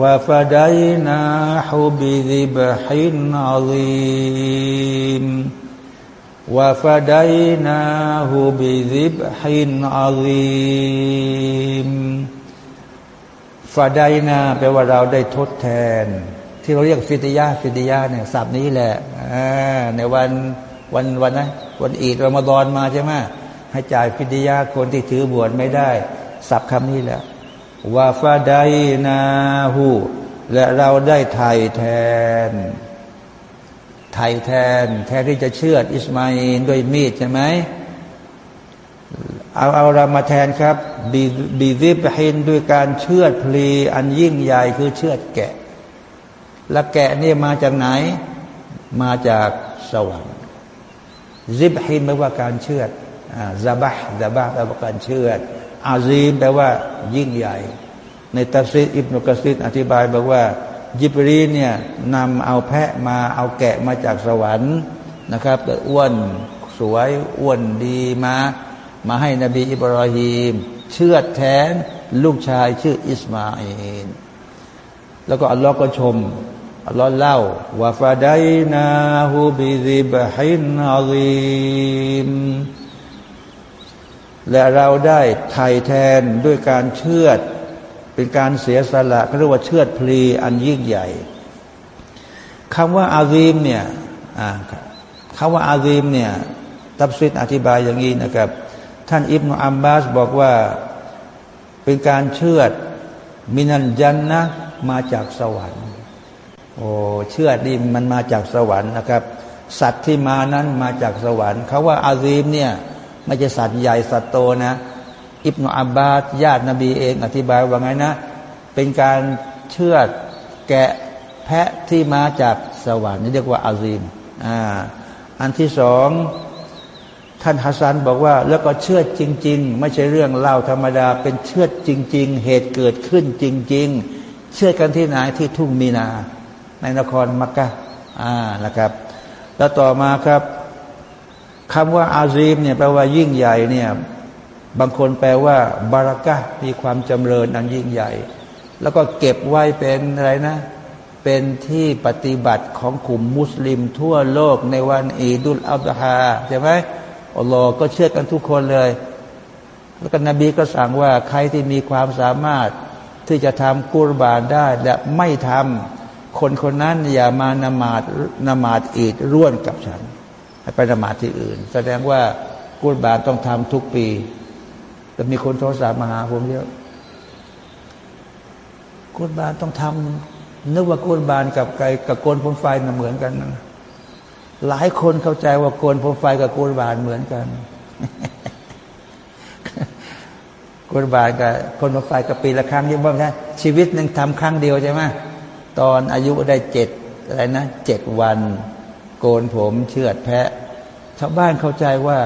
S1: وفديناه بذبح عظيم وفديناه بذبح عظิม ฟาไดนาแปลว่าเราได้ทดแทน ที่เราเรียกฟิติยาฟิติยาเนี่ยศัพท์นี้แหละในวันวันวันนะวันอีดรอมฎอนมาใช่ไหมให้จ่ายฟิดยาคนที่ถือบวชไม่ได้สับคำนี้แหละวาฟาไดนาหูและเราได้ไถ่แทน ไถ่แทน แทนที่จะเชื่ออิสมาอินด้วยมีดใช่ไหม เอาเอาเรามาแทนครับบีบีซิบฮินด้วยการเชื่อพลี อันยิ่งใหญ่คือเชื่อแกะ และแกะนี่มาจากไหน มาจากสวรรค์ซิบฮินแปลว่าการเชื่อซาบะซาบะแปลว่าการเชื่ออาซีมแปลว่ายิ่งใหญ่ ในตัฟซีอิบนุกะซีดอธิบายบอกว่า ยิบรีเนี่ยนำเอาแพะมาเอาแกะมาจากสวรรค์นะครับอ้วนสวยอ้วนดีมา มาให้นบีอิบราฮิมเชื่อแทนลูกชายชื่ออิสมาอินแล้วก็อัลลอฮ์ก็ชมอัลลอฮ์เล่าว่าฟาไดนาฮูบิซิบฮินอาลีมและเราได้ไถ่แทนด้วยการเชื่อด เป็นการเสียสละเขาเรียกว่าเชื่อดพลีอันยิ่งใหญ่คำว่าอาซีมเนี่ยคำว่าอาซีมเนี่ยตับซิดอธิบายอย่างนี้นะครับ ท่านอิบนาอับบาสบอกว่าเป็นการเชื่อดมินันจันนะมาจากสวรรค์ โอ้เชือดที่มันมาจากสวรรค์นะครับ สัตว์ที่มานั้นมาจากสวรรค์เขาว่า عظيم เนี่ยไม่ใช่สัตว์ใหญ่สัตว์โตนะ อิบนาอับบาสญาตินบีเองอธิบายว่าไงนะ เป็นการเชื่อดแกะแพะที่มาจากสวรรค์นี่เรียกว่าอาซีมอ่าอันที่สอง ท่านฮัสซันบอกว่า แล้วก็เชื่อจริง ๆ ไม่ใช่เรื่องเล่าธรรมดา เป็นเชื่อจริง ๆ เหตุเกิดขึ้นจริง ๆ เชื่อกันที่ไหนที่ทุ่งมีนา ในนครมักกะอ่านะครับ แล้วต่อมาครับคำว่าอาซีมเนี่ยแปลว่ายิ่งใหญ่เนี่ยบางคนแปลว่า บารักะมีความจำเริญอันยิ่งใหญ่ แล้วก็เก็บไว้เป็นอะไรนะ เป็นที่ปฏิบัติของกลุ่มมุสลิมทั่วโลกในวันอีดุลอัลฮาใช่ไหม อัลลอฮ์ก็เชื่อกันทุกคนเลย แล้วก็นบีก็สั่งว่าใครที่มีความสามารถที่จะทำกุรบานได้ และไม่ทำคนคนนั้นอย่ามานมาดนมาดอีดร่วนกับฉันให้ไปนมาดที่อื่น แสดงว่ากุรบานต้องทำทุกปี แต่มีคนโทรศัพท์มาหาผมเยอะกุรบานต้องทำนึกว่ากุรบานกับไก่กับโกนพมไฟน่ะเหมือนกันนะ หลายคนเข้าใจว่าโกนผมไฟกับโกนบานเหมือนกันโกนบานกับคนผมไฟกับปีละครั้งยิ่งบ้างใช่ชีวิตหนึ่งทำครั้งเดียวใช่ไหมตอนอายุได้เจ็ดอะไรนะเจ็ดวัน โกนผมเชือดแพะ ชาวบ้านเข้าใจว่า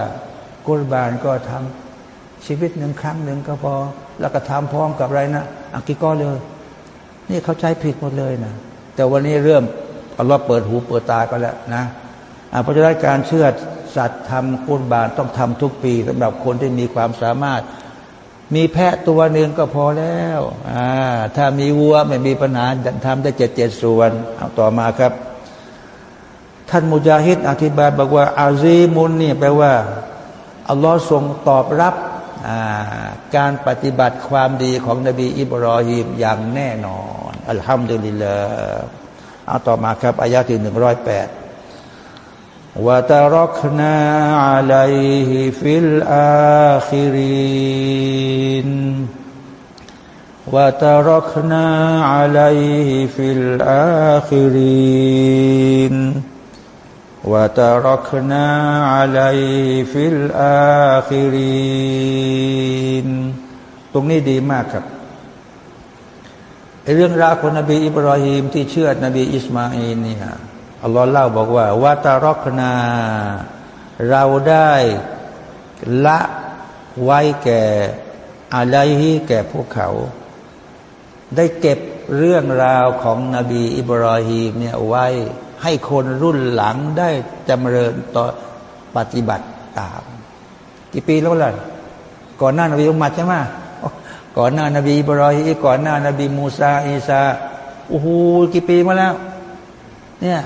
S1: โกนบานก็ทำชีวิตหนึ่งครั้งหนึ่งก็พอ แล้วก็ทำพร้อมกับอะไรนะอักิก็เลย นี่เข้าใจผิดหมดเลยนะแต่วันนี้เริ่มอัลลอฮ์เปิดหูเปิดตาก็แล้วนะ เพราะฉะนั้นการเชื่อสัตว์ทำกุนบาทต้องทำทุกปีสำหรับคนที่มีความสามารถ มีแพะตัวหนึ่งก็พอแล้วถ้ามีวัวไม่มีปัญหาทำได้เจ็ดเจ็ดส่วนเอาต่อมาครับ ท่านมุจาฮิดอธิบายบอกว่าอาซีมุนนี่แปลว่าอัลลอฮ์ทรงตอบรับการปฏิบัติความดีของนบีอิบรอฮิมอย่างแน่นอน อัลฮัมดุลิลลาห์เอาต่อมาครับอายาที่หนึ่งร้อยแปด وتركنا عليه في الآخرين وتركنا عليه في الآخرين وتركنا عليه في الآخرين ตรงนี้ดีมากครับเรื่องราวของนบีอิบราฮิมที่เชื่อนบีอิสมาอินเนี่ย อัลลอฮ์เล่าบอกว่าวัตารอกนา เราได้ละไว้แก่อะไรที่แก่พวกเขา ได้เก็บเรื่องราวของนบีอิบราฮิมเนี่ยไว้ให้คนรุ่นหลังได้จำเริญต่อปฏิบัติตาม กี่ปีแล้วล่ะก่อนหน้านบีอุมัดใช่ไหมก่อนหน้านบีอิบราฮิมก่อนหน้านบีมูซาอีซาโอ้โหกี่ปีมาแล้ว เนี่ย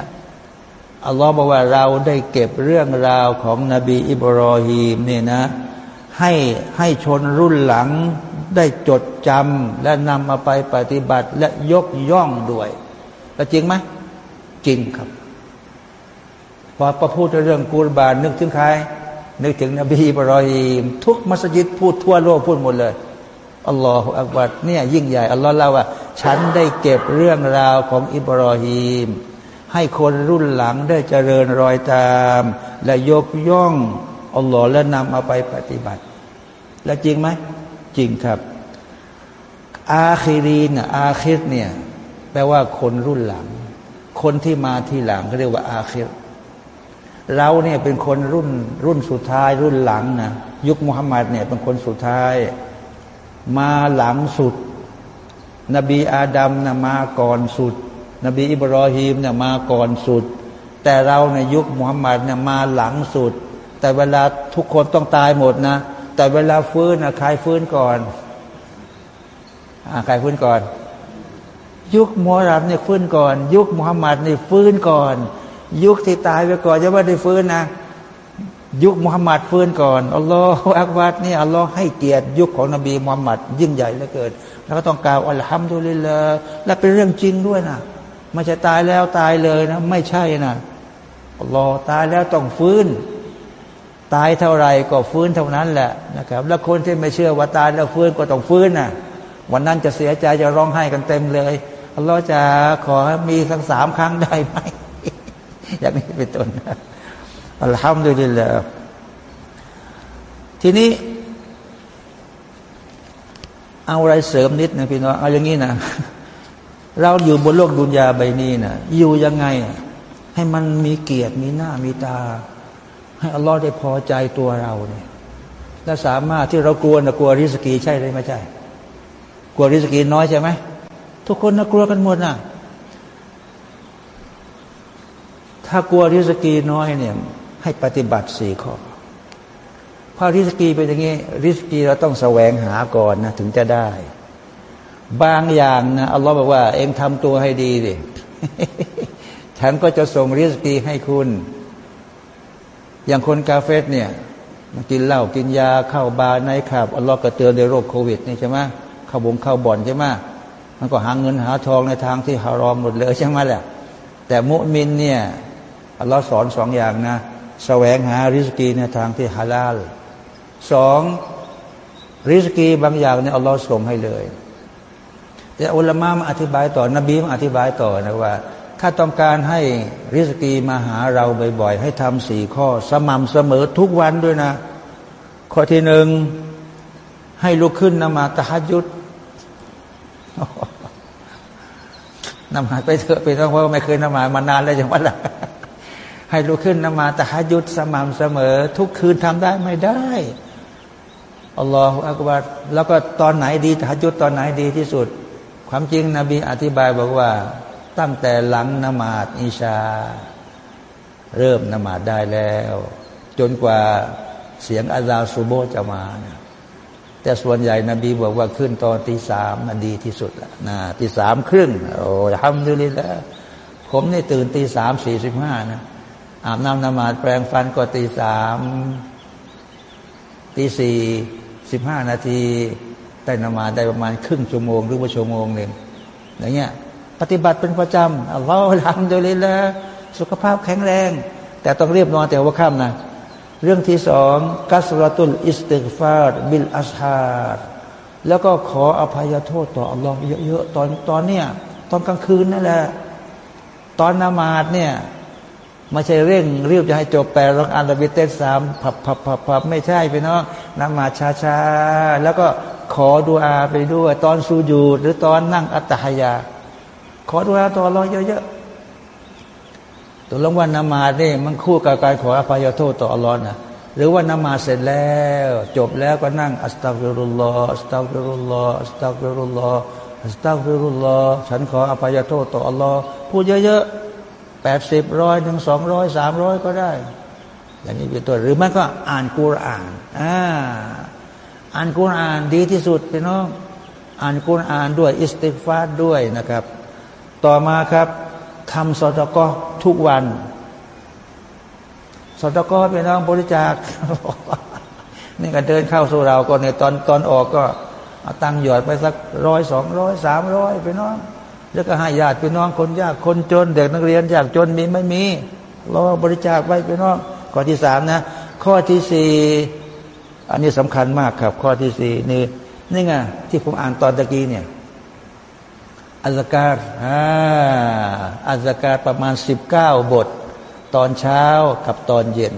S1: อัลลอฮ์บอกว่าเราได้เก็บเรื่องราวของนบีอิบรอฮีมเนี่ยนะ ให้ให้ชนรุ่นหลังได้จดจำและนำมาไปปฏิบัติและยกย่องด้วยแต่จริงไหมจริงครับ พอประพูดเรื่องกูรบานนึกถึงใคร นึกถึงนบีอิบรอฮีมทุกมัสยิดพูดทั่วโลกพูดหมดเลยอัลลอฮฺอักบัดเนี่ยยิ่งใหญ่อัลลอฮ์เล่าว่า ฉันได้เก็บเรื่องราวของอิบรอฮีม ให้คนรุ่นหลังได้เจริญรอยตาม และยกย่องอัลลอฮ์และนำเอาไปปฏิบัติ แล้วจริงไหม จริงครับ อาคิรีนอาคิรเนี่ยแปลว่าคนรุ่นหลัง คนที่มาที่หลังเขาเรียกว่า อาคิรเราเนี่ยเป็นคนรุ่นรุ่นสุดท้าย รุ่นหลังนะยุคมุฮัมมัดเนี่ยเป็นคนสุดท้าย มาหลังสุด นบีอาดัมนะมาก่อนสุด นบีอิบรอฮีมเนี่ยมาก่อนสุด แต่เราในยุคมุฮัมมัดเนี่ยมาหลังสุด แต่เวลาทุกคนต้องตายหมดนะ แต่เวลาฟื้นนะใครฟื้นก่อนอใครฟื้นก่อน ยุคมูฮัมมัดเนี่ยฟื้นก่อน ยุคมุฮัมมัดเนี่ยฟื้นก่อน ยุคที่ตายไปก่อนจะว่าได้ฟื้นนะยุคมุฮัมมัดฟื้นก่อนอัลลอฮฺอักบัดนี่อัลลอฮ์ให้เกียรติยุคของนบีมุฮัมมัดยิ่งใหญ่เหลือเกิน แล้วก็ต้องกล่าวอัลฮัมดุลิลละและเป็นเรื่องจริงด้วยนะ ไม่ใช่ตายแล้วตายเลยนะ ไม่ใช่นะอัลลอตายแล้วต้องฟื้น ตายเท่าไรก็ฟื้นเท่านั้นแหละนะครับ แล้วคนที่ไม่เชื่อว่าตายแล้วฟื้นก็ต้องฟื้นนะวันนั้นจะเสียใจจะร้องไห้กันเต็มเลยอัลลอฮ์จะขอมีสักสามครั้งได้ไหมอย่างนี้เป็นต้นอัลฮัมดุลิลลาห์ทีนี้ เอาอะไรเสริมนิดนะพี่น้องเอาอย่างนี้นะ เราอยู่บนโลกดุนยาใบนี้นะอยู่ยังไง ให้มันมีเกียรติมีหน้ามีตา ให้อัลลอฮ์ได้พอใจตัวเราเนี่ยและสามารถที่เรากลัวนะกลัวริสกีใช่หรือไม่ใช่ กลัวริสกีน้อยใช่ไหมทุกคนนะกลัวกันหมดนะถ้ากลัวริสกีน้อยเนี่ย ให้ปฏิบัติสี่ข้อพราะริสกีเป็นอย่างนี้ริสกีเราต้องแสวงหาก่อนนะถึงจะได้ บางอย่างนะอัลลอฮ์บอกว่า เองทำตัวให้ดีดิฉันก็จะส่งริสกีให้คุณ อย่างคนกาเฟสเนี่ยมันกินเหล้ากินยาเข้าบาร์ในขับอัลลอฮ์ก็เตือนในโรคโควิดนี่ใช่ไหมเข้าบงเข้าบ่อนใช่ไหมมันก็หาเงินหาทองในทางที่ฮารอมหมดเลยใช่ไหมแหละแต่มุมินเนี่ยอัลลอฮ์สอนสองอย่างนะแสวงหาริสกีในทางที่ฮาลาลสองริสกีบางอย่างเนี่ยอัลลอฮ์ส่งให้เลย แต่อุลามะมาอธิบายต่อนบีมาอธิบายต่อนะว่า ถ้าต้องการให้ริสกีมาหาเราบ่อยๆ ให้ทำสี่ข้อ สม่ำเสมอทุกวันด้วยนะ ข้อที่หนึ่งให้ลุกขึ้นนมาตะฮัดยุดนมาไปเถอะไปต้องเพราะไม่เคยนมามานานแล้วอย่างว่าล่ะให้ลุกขึ้นนมาตะฮัยุดสม่ำเสมอ ทุกคืนทำได้ไม่ได้อัลลอฮฺอักบัรแล้วก็ตอนไหนดีตะฮัยุดตอนไหนดีที่สุด ความจริงนบีอธิบายบอกว่า ตั้งแต่หลังนมาตอิชา เริ่มนมาตได้แล้ว จนกว่าเสียงอาซาซูโบจะมานะแต่ส่วนใหญ่นบีบอกว่าขึ้นตอนตีสามมันดีที่สุดละนะตีสามครึ่งโอ้ยทำดูเลยแล้วผมนี่ตื่นตีสามสี่สิบห้านะอาบน้ำนมาดแปรงฟันก็ตีสามตีสี่สิบห้านาที ได้นมาได้ประมาณครึ่งชั่วโมงหรือว่าชั่วโมงหนึ่งอย่างเงี้ยปฏิบัติเป็นประจำอัลลอฮฺทำโดยเลยละสุขภาพแข็งแรง แต่ต้องเรียบนอนแต่ว่าค่ำนะ เรื่องที่สองกัสรตุลอิสติกฟาดบิลอัชฮาดแล้วก็ขออภัยโทษต่ออัลลอฮ์เยอะๆตอนตอนเนี้ยตอนกลางคืนนั่นแหละตอนนมาดเนี่ยไม่ใช่เร่งรีบจะให้จบแปดรักอันละบิเตสสามผับผับผับผับไม่ใช่พี่น้องนมาช้าช้าแล้วก็ ขอดูอาไปด้วย ตอนสุญูดหรือตอนนั่งอัตตะฮียา ขอดูอาต่อรอเยอะๆตัวลงวันนมาซเนี่ยมันคู่กับการขออภัยโทษต่ออัลลอฮ์นะหรือว่านมาซเสร็จแล้ว จบแล้วก็นั่งأستغفر الله أستغفر الله أستغفر الله أستغفر الله ฉันขออภัยโทษต่ออัลลอฮ์พูดเยอะๆแปดสิบร้อยถึงสองร้อยสามร้อยก็ได้อย่างนี้เป็นตัวหรือไม่ก็อ่านกุรอานอ่า อ่านกุรอานดีที่สุดพี่น้อง อ่านกุรอานด้วยอิสติฟาดด้วยนะครับ ต่อมาครับทำสตกอทุกวันสตกอพี่น้องบริจาคนี่ก็เดินเข้าสู่เราก็ในตอนตอนออกก็เอาตังหยอดไปสักร้อยสองร้อยสามร้อยพี่น้องแล้วก็ให้ญาติพี่น้องคนยากคนจน เด็กนักเรียนยากจนมีไม่มีเราบริจาคไว้พี่น้องข้อที่สามนะ ข้อที่สี่ อันนี้สำคัญมากครับ ข้อที่สี่นี่นี่ไงที่ผมอ่านตอนตะกี้เนี่ยอัลการอ่าอัลการประมาณสิบเก้าบท ตอนเช้ากับตอนเย็น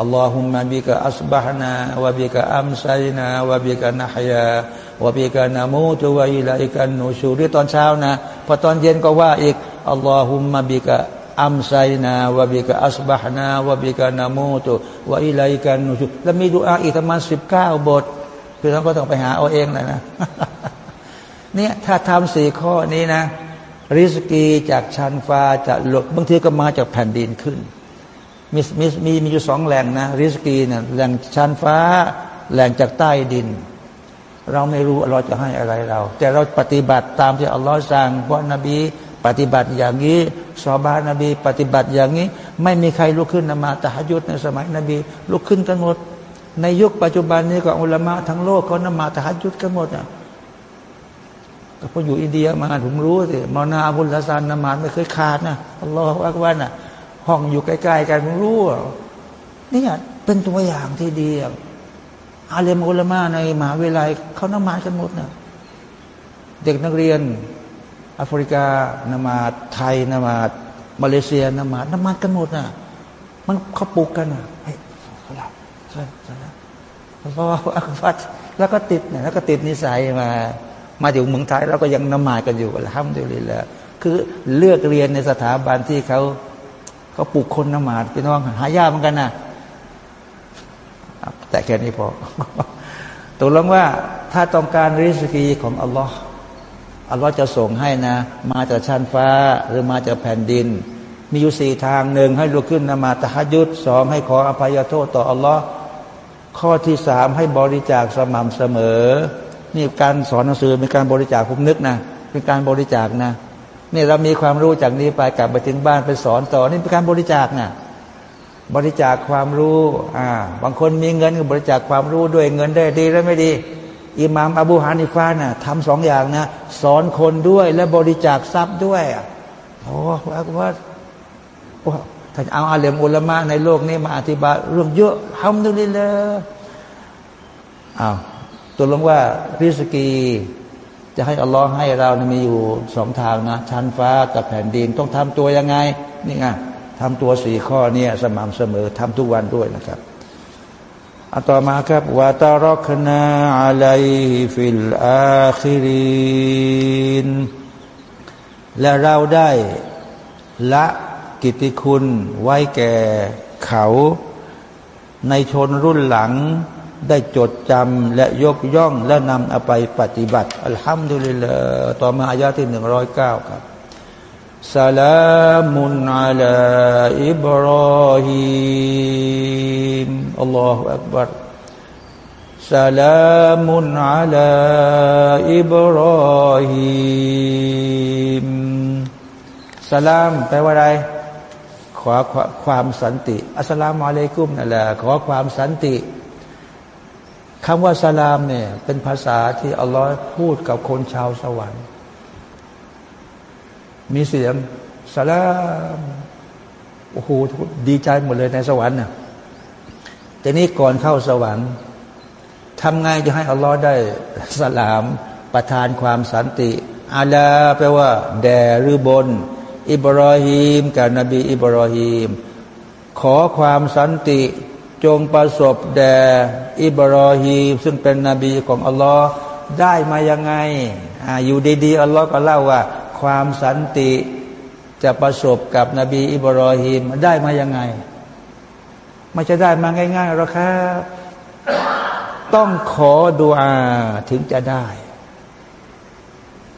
S1: อัลลอฮุมะบิกะอัสบะฮ์นาวะบิกะอัมไซนาวะบิกะนะฮยาวะบิกะนามูตุวะอิลัยกันนูชูรีตอนเช้านะ พอตอนเย็นก็ว่าอีกอัลลอฮุมะบิกะ อัมไซนาวะบิกะอัสบะฮนาวะบิกะนามูตุวะอิไลกันนูชูแล้วมีดุอาอีกประมาณสิบเก้าบทคือเราก็ต้องไปหาเอาเองนะนะเนี่ยถ้าทำสี่ข้อนี้นะ ริสกีจากชั้นฟ้าจะหลบบางทีก็มาจากแผ่นดินขึ้นมีมีมีมีอยู่สองแหล่งนะ ริสกีนะ่ะแหล่งชั้นฟ้า แหล่งจากใต้ดิน เราไม่รู้เราจะให้อะไรเรา แต่เราปฏิบัติตามที่อัลลอฮ์สั่งเพราะนบี ปฏิบัติอย่างนี้ซอบานนบี ปฏิบัติอย่างนี้ ไม่มีใครลุกขึ้นนมาตะฮยุดในสมัยนบี ลุกขึ้นกันหมด ในยุคปัจจุบันนี้ก็อุลามะทั้งโลกเขานมาตะฮยุดกันหมดอะแต่พออยู่อินเดียมาผมรู้สิมานาบุลลาซานนมาไม่เคยขาดนะอัลลอฮฺอักวันอะ ห้องอยู่ใกล้ๆกันผมรู้นี่เป็นตัวอย่างที่ดีอาเลมอุลามาในมหาวิทยาลัยเขานมากันหมดนะเด็กนักเรียน แอฟริกานมาไทยนมามาเลเซียนมานมากันหมดนะมันเขาปลูกกันอะเฮ้ยเขาหลับใช่ใช่แล้วก็อักฟัดแล้วก็ติดเนี่ยแล้วก็ติดนิสัยมา มาถึงเมืองไทยเราก็ยังนมากันอยู่ห้ามดูเลยแหละคือเลือกเรียนในสถาบันที่เขาเขาปลูกคนนมาดพี่น้องหายากเหมือนกันนะแต่แค่นี้พอตกลงว่าถ้าต้องการริสกีของอัลลอฮ์ อัลลอฮ์จะส่งให้นะ มาจากชั้นฟ้าหรือมาจากแผ่นดิน มีอยู่สี่ทางหนึ่งให้ลุกขึ้นนมาตะฮัยุดสองให้ขออภัยโทษต่ออัลลอฮ์ข้อที่สามให้บริจาคสม่ำเสมอ นี่การสอนหนังสือเป็นการบริจาคผมนึกนะเป็นการบริจาคนะนี่เรามีความรู้จากนี้ไปกลับไปถึงบ้านไปสอนต่อนี่เป็นการบริจาคนะบริจาคความรู้อ่าบางคนมีเงินก็บริจาคความรู้ด้วยเงินได้ดีแล้วไม่ดี อิหมามอบูฮานิฟานะ่ะทำสองอย่างนะ สอนคนด้วยและบริจาคทรัพย์ด้วยโอ้ว่าว่าถ้าเอาอาเลมอุลามะในโลกนี้มาอธิบายเรื่องเยอะทำดูนี่เลยอ้าวตัวลงว่าริสกี จะให้อัลลอฮ์ให้เรามีอยู่สองทางนะ ชั้นฟ้ากับแผ่นดินต้องทำตัวยังไง นี่ไงทำตัวสี่ข้อเนี่ยสม่ำเสมอทำทุกวันด้วยนะครับ อัต่อมาครับวาตารคนาอะลัยฟิลอาคิรินและเราได้ละกิติคุณไว้แก่เขา ในชนรุ่นหลังได้จดจำและยกย่องและนำเอาไปปฏิบัติ อัลฮัมดุลิลลาห์ต่อมาอายาที่หนึ่งร้อยเก้าครับ สลามุนอัลอิบรอฮิมอัลลอฮฺอักบารสลามุนอัลอิบรอฮิมสลามแปลว่าอะไร ขอความสันติ อัสลามุอะลัยกุมนั่นแหละขอความสันติคำว่าสลามเนี่ยเป็นภาษาที่อัลลอฮ์พูดกับคนชาวสวรรค์ มีเสียงสลามโอ้โหดีใจหมดเลยในสวรรค์น่ะแต่นี้ก่อนเข้าสวรรค์ทำไงจะให้อัลลอฮ์ได้สลามประทานความสันติอาลาแปลว่า แด่หรือบน อิบรอฮีมกับนบี อิบรอฮีม ขอความสันติจงประสบแด่อิบรอฮีซึ่งเป็นนบีของอัลลอฮ์ได้มายังไงออยู่ดีๆอัลลอฮ์ก็เล่าว่า ความสันติจะประสบกับนบีอิบรอฮีมได้มายังไง ไม่จะได้มาง่ายๆหรอกครับต้องขอดุอาถึงจะได้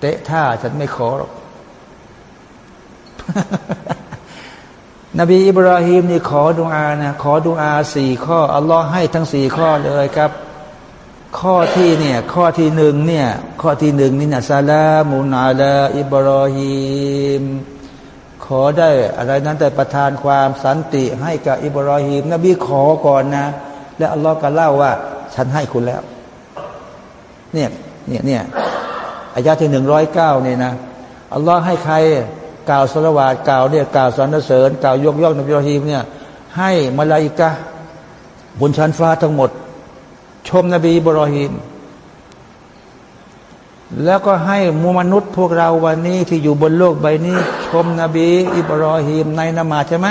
S1: เตะท่าฉันไม่ขอหรอกนบีอิบราฮิมนี่ขอดุอานะขอดุอาสี่ข้อ อัลลอฮ์ให้ทั้งสี่ข้อเลยครับ ข้อที่เนี่ยข้อที่หนึ่งเนี่ยข้อที่หนึ่งนี่นะซาลามุนาลาอิบราฮิมขอได้อะไรนั้นแต่ประทานความสันติให้กับอิบราฮิมนบีขอก่อนนะ แล้วอัลลอฮ์ก็เล่าว่า ฉันให้คุณแล้ว เนี่ยเนี่ยเนี่ยอายาที่หนึ่งร้อยเก้าเนี่ยนะอัลลอฮ์ให้ใครกล่าวสละวาดกล่าวเนี่ยกล่าวสรรเสริญกล่าวยกย่องนบีอิบราฮิมเนี่ยให้มาลาอิกะบนชั้นฟ้าทั้งหมด ชมนบีอิบราฮิมแล้วก็ให้มูมนุษย์พวกเราวันนี้ที่อยู่บนโลกใบนี้ ชมนบี อิบรอฮิมในนามาใช่ไหม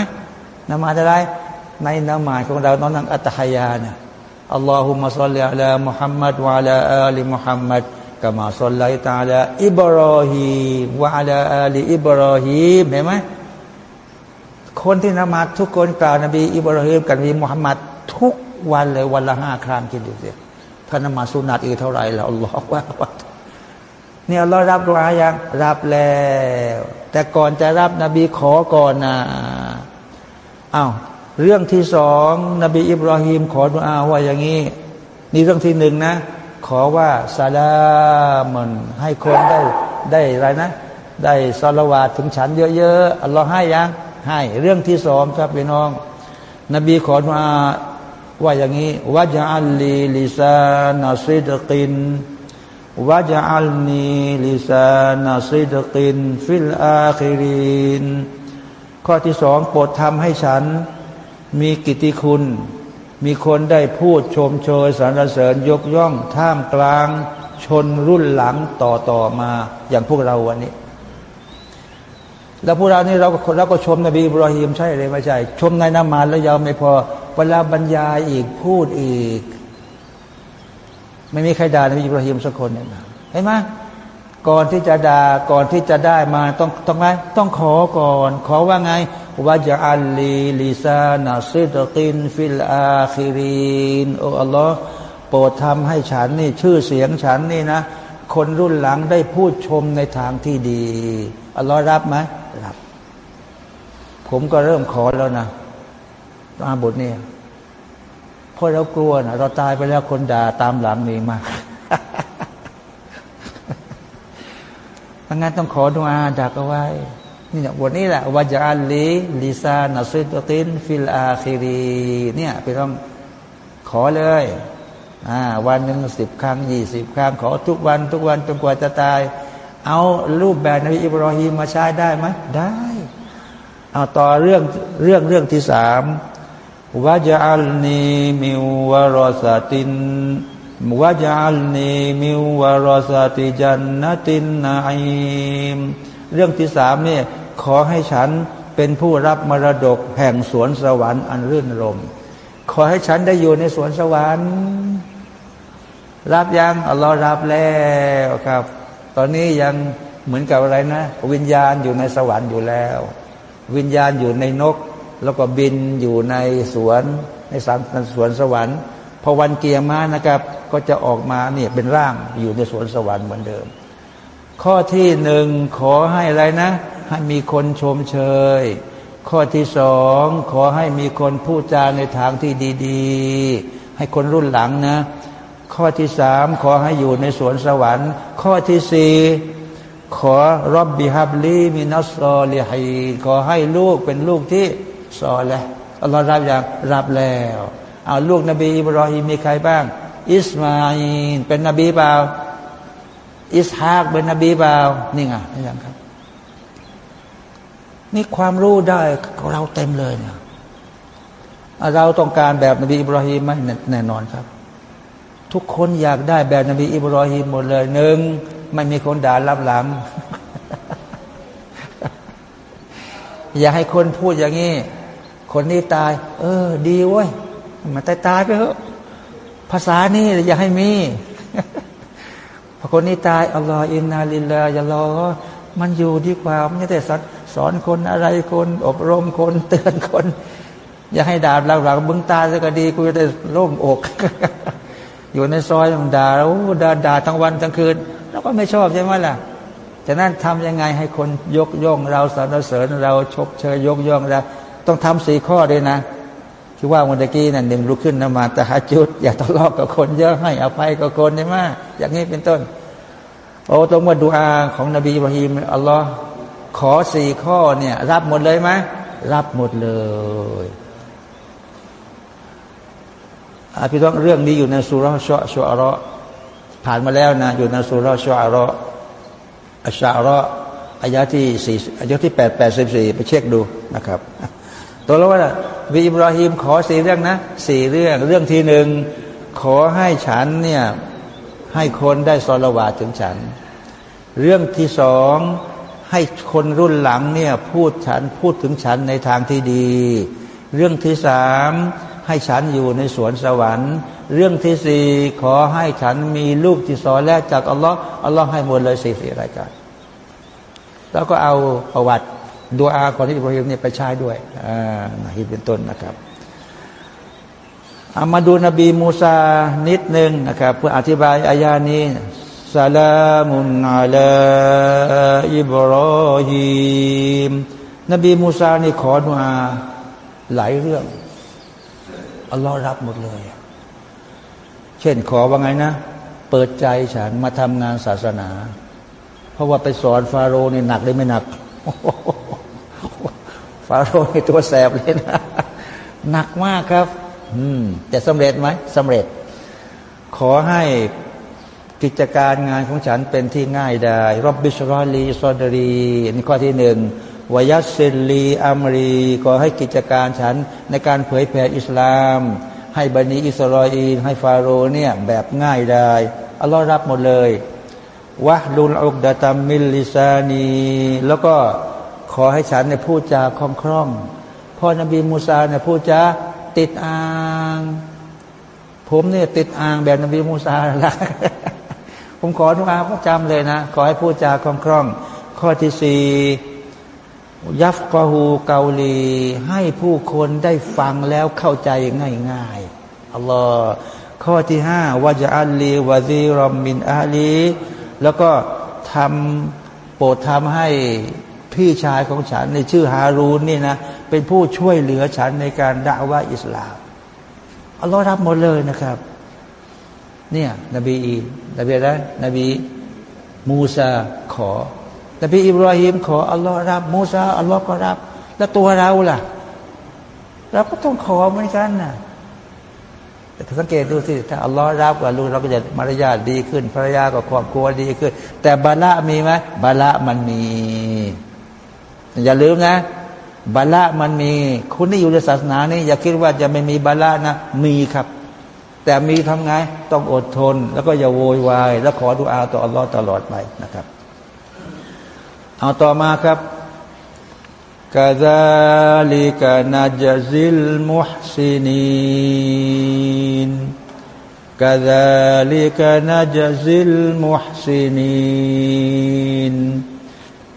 S1: นามาอะไรในนามาของเราตอนนั้นอัตฮยาเนี่ยอัลลอฮุมะซัลลิอัลามุฮัมมัดวะลาอัลีมุฮัมมัดกามาซัลลัยตาลาอิบรอฮิมวะลาอัลีอิบรอฮิมเห็นไหมคนที่นมาทุกคนกล่าวนบี อิบรอฮิมกับนบีมุฮัมมัดทุก วันเลยวันละห้าครั้งคิดดูสิถ้านมาสุนัตอีกเท่าไหร่แล้วอัลลอฮฺว่าเนี่ยเรารับดุอายังรับแล้ว แต่ก่อนจะรับนบีขอก่อนนะอ้าวเรื่องที่สองนบีอิบราฮิมขอดุอาว่าอย่างนี้นี่เรื่องที่หนึ่งนะ ขอว่าซาลามันให้คนได้ได้อะไรนะ ได้สลาวาถึงฉันเยอะๆอัลลอฮ์ให้ยังให้ เรื่องที่สองครับพี่น้อง นบีขอดุอา ว่าอย่างนี้วะจัลลีลิซานาซิดกินواجعل لي لسان صدق في الآخرين ข้อที่สองโปรดทำให้ฉัน มีกิติคุณ มีคนได้พูดชมเชยสรรเสริญยกย่อง ท่ามกลาง ชนรุ่นหลังต่อต่อมา อย่างพวกเราวันนี้ แล้วพวกเรานี่เราก็เราก็ชมนบีบราฮิมใช่เลยไม่ใช่ ชมในนมาซแล้วยังไม่พอ เวลาบรรยายอีกพูดอีก ไม่มีใครด่านบีอิบราฮิมสักคนเนี่ยเห็นไหมก่อนที่จะด่าก่อนที่จะได้มาต้องต้องไงต้องขอก่อน ขอว่าไงواجعل لي لسان صدق في الآخرين โอ้อัลลอฮ์โปรดทำให้ฉันนี่ชื่อเสียงฉันนี่นะ คนรุ่นหลังได้พูดชมในทางที่ดีอัลลอฮ์รับไหมรับ ผมก็เริ่มขอแล้วนะ อาบทนี่เพราะเรากลัวนะเราตายไปแล้วคนด่าตามหลังมีมากดังนั้นต้องขอดุอาดักเอาไว้ นี่เนี่ยบทนี้แหละواجعل لي لسان صدق في الآخرين เนี่ยไปต้องขอเลยอ่าวันหนึ่งสิบครั้งยี่สิบครั้ง ขอทุกวัน ทุกวันจนกว่าจะตาย เอารูปแบบนบีอิบรอฮีมมาใช้ได้ไหมได้ เอาต่อเรื่องเรื่องเรื่องที่สาม วาจาลนีมิวารสตินวาจัลนีมิวารสติจันนตินนาอิมเรื่องที่สามเนี่ยขอให้ฉันเป็นผู้รับมรดกแห่งสวนสวรรค์อันรื่นรมขอให้ฉันได้อยู่ในสวนสวรรค์ รับยังอัลลอฮ์รับแล้วครับ ตอนนี้ยังเหมือนกับอะไรนะ วิญญาณอยู่ในสวรรค์อยู่แล้ว วิญญาณอยู่ในนก แล้วก็บินอยู่ในสวนในสวนสวรรค์พอวันเกียร์มานะครับ ก็จะออกมาเนี่ยเป็นร่างอยู่ในสวนสวรรค์เหมือนเดิม ข้อที่หนึ่งขอให้อะไรนะ ให้มีคนชมเชย ข้อที่สองขอให้มีคนพูดจาในทางที่ดี ๆ ให้คนรุ่นหลังนะ ข้อที่สามขอให้อยู่ในสวนสวรรค์ ข้อที่สี่ขอรับบิฮับลีมินัสซอลิฮีขอให้ลูกเป็นลูกที่ ซอแลอัลลอฮ์รับอย่างรับแล้วเอาลูกนบีอิบรอฮิมมีใครบ้าง อิสมาอินเป็นนบีเปล่าอิสฮากเป็นนบีเปล่านี่ไงนี่ยังครับ นี่ความรู้ได้เราเต็มเลยเนี่ยเราต้องการแบบนบีอิบรอฮิมไหมแน่นอนครับ ทุกคนอยากได้แบบนบีอิบรอฮิมหมดเลยหนึ่งไม่มีคนด่ารับหลัง อย่าให้คนพูดอย่างนี้ คนนี้ตาย เออ ดีเว้ยมาตายตายไปเถอะภาษานี่อย่าให้มีพอคนนี้ตายอัลลอฮ์อินนาลิลลาอย่ารอมันอยู่ดีกว่าไม่ได้สอนคนอะไรคน อบรมคนเตือนคน อย่าให้ด่าเราหลังบึงตาจะก็ดีกูจะได้ร่มอก อยู่ในซอยมันด่าโอ้ด่าด่าทั้งวันทั้งคืนเราก็ไม่ชอบใช่ไหมล่ะจากนั้นทำยังไงให้คนยกย่องเราสรรเสริญเราชกเชยยกย่องเรา ต้องทำสี่ข้อด้วยนะที่ว่าวันตะกี้นั่นหนึ่งลุกขึ้นนมาตะฮัจุด อย่าทะเลาะกับคนเยอะให้อภัยกับคนได้มากอย่างนี้เป็นต้น โอ้ตรงมาดูอาของนบีบรฮีมอัลลอฮ์ขอสี่ข้อเนี่ย รับหมดเลยไหมรับหมดเลยอพี่ต้องเรื่องนี้อยู่ในสุรชอชอระผ่านมาแล้วนะอยู่ในสุรชอระอัชาระอายะที่สี่อายะที่แปดแปดสิบสี่ไปเช็คดูนะครับ ตัวเราว่าวีอิบราฮิมขอสี่เรื่องนะสี่เรื่องเรื่องที่หนึ่งขอให้ฉันเนี่ยให้คนได้สละวาถึงฉัน เรื่องที่สองให้คนรุ่นหลังเนี่ยพูดฉันพูดถึงฉันในทางที่ดี เรื่องที่สามให้ฉันอยู่ในสวนสวรรค์ เรื่องที่สี่ขอให้ฉันมีลูกที่สอนแล้วจากอัลลอฮ์อัลลอฮ์ให้หมดเลยสี่สี่รายการแล้วก็เอาประวัติ ดูอาของที่อิบราฮิมเนี่ยไปใช้ด้วยอ่าฮิเป็นต้นนะครับเอามาดูนบีมูซานิดหนึ่งนะครับ เพื่ออธิบายอายานี้สลามุนอาลาอิบรอฮิมนบีมูซานี่ขอดุอาหลายเรื่องอัลลอฮ์รับหมดเลย เช่นขอว่าไงนะ เปิดใจฉันมาทำงานศาสนา เพราะว่าไปสอนฟาโรห์นี่หนักได้ไม่หนัก ฟาโรห์นี่ตัวแสบเลยนะหนักมากครับ อืมแต่สำเร็จไหมสำเร็จ ขอให้กิจการงานของฉันเป็นที่ง่ายได้รบบิชรอลีซอดรีนี่ข้อที่หนึ่งวยัสเซลีอัมรีขอให้กิจการฉันในการเผยแผ่อิสลาม ให้บันิอิสรออีให้ฟาโรเนี่ยแบบง่ายได้อัลลอฮ์รับหมดเลยวะลุลอุกดะตัมมิลลิซานี แล้วก็ ขอให้ฉันเนี่ยพูดจาคล่องคล่องพ่อนบีมูซาเนี่ยพูดจาติดอ่าง ผมเนี่ยติดอ่างแบบนบีมูซาละผมขอทุกอาก็จำเลยนะ ขอให้พูดจาคล่องคล่อง ข้อที่สี่ยัฟกะฮูเกาลี ให้ผู้คนได้ฟังแล้วเข้าใจง่ายๆอัลลอฮ์ข้อที่ห้าวาจะอัลลีวาซีรอมมินอาลี แล้วก็ทำโปรดทำให้ พี่ชายของฉันในชื่อฮารูนนี่นะเป็นผู้ช่วยเหลือฉันในการด่าว่าอิสลามอัลลอฮ์รับหมดเลยนะครับ เนี่ยนบีอีนบีอะไรนบีมูซาขอนบีอิบราฮิมขออัลลอฮ์รับมูซาอัลลอฮ์ก็รับ แล้วตัวเราล่ะ เราก็ต้องขอเหมือนกันนะแต่สังเกตดูสิถ้าอัลลอฮ์รับกับลูกเราก็จะมารยาทดีขึ้นภรรยากับครอบครัวดีขึ้น แต่บาละมีไหมบาละมันมี อย่าลืมนะบาละมันมี คุณที่อยู่ในศาสนานี้อย่าคิดว่าจะไม่มีบาละนะมีครับ แต่มีทำไงต้องอดทน แล้วก็อย่าโวยวาย แล้วขอดุอาต่ออัลลอฮ์ตลอดไปนะครับ เอาต่อมาครับكذلك نجزي المحسنين كذلك نجزي المحسنين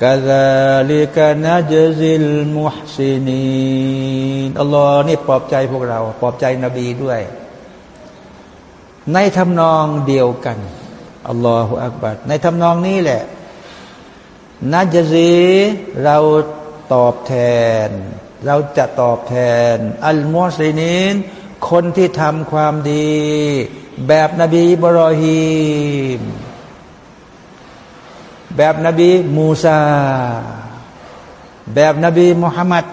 S1: كذلك نجزي المحسنين อัลลอฮ์นี่ปลอบใจพวกเราปลอบใจนบีด้วย ในทำนองเดียวกันอัลลอฮฺอักบัดในทำนองนี้แหละนาจซีเราตอบแทน เราจะตอบแทน อัลมอสลินินคนที่ทำความดี แบบนบีบรอฮีม แบบนบีมูซา แบบนบีมุฮัมมัด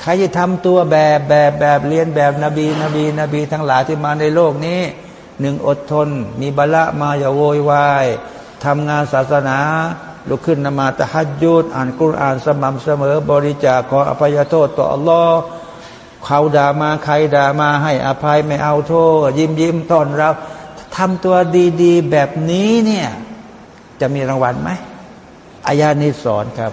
S1: ใครจะทำตัวแบบแบบแบบเรียนแบบนบีนบีนบีทั้งหลายที่มาในโลกนี้หนึ่งอดทน มีบละมาอย่าโวยวายทำงานศาสนาลุกขึ้นนมาตะฮัดยุดอ่านกุรอานสม่ำเสมอ บริจาคขออภัยโทษต่ออัลลอฮ์เขาด่ามาใครด่ามาให้อภัยไม่เอาโทษ ยิ้มยิ้มต้อนรับทำตัวดี ๆ แบบนี้เนี่ย จะมีรางวัลไหม อายานี้สอนครับ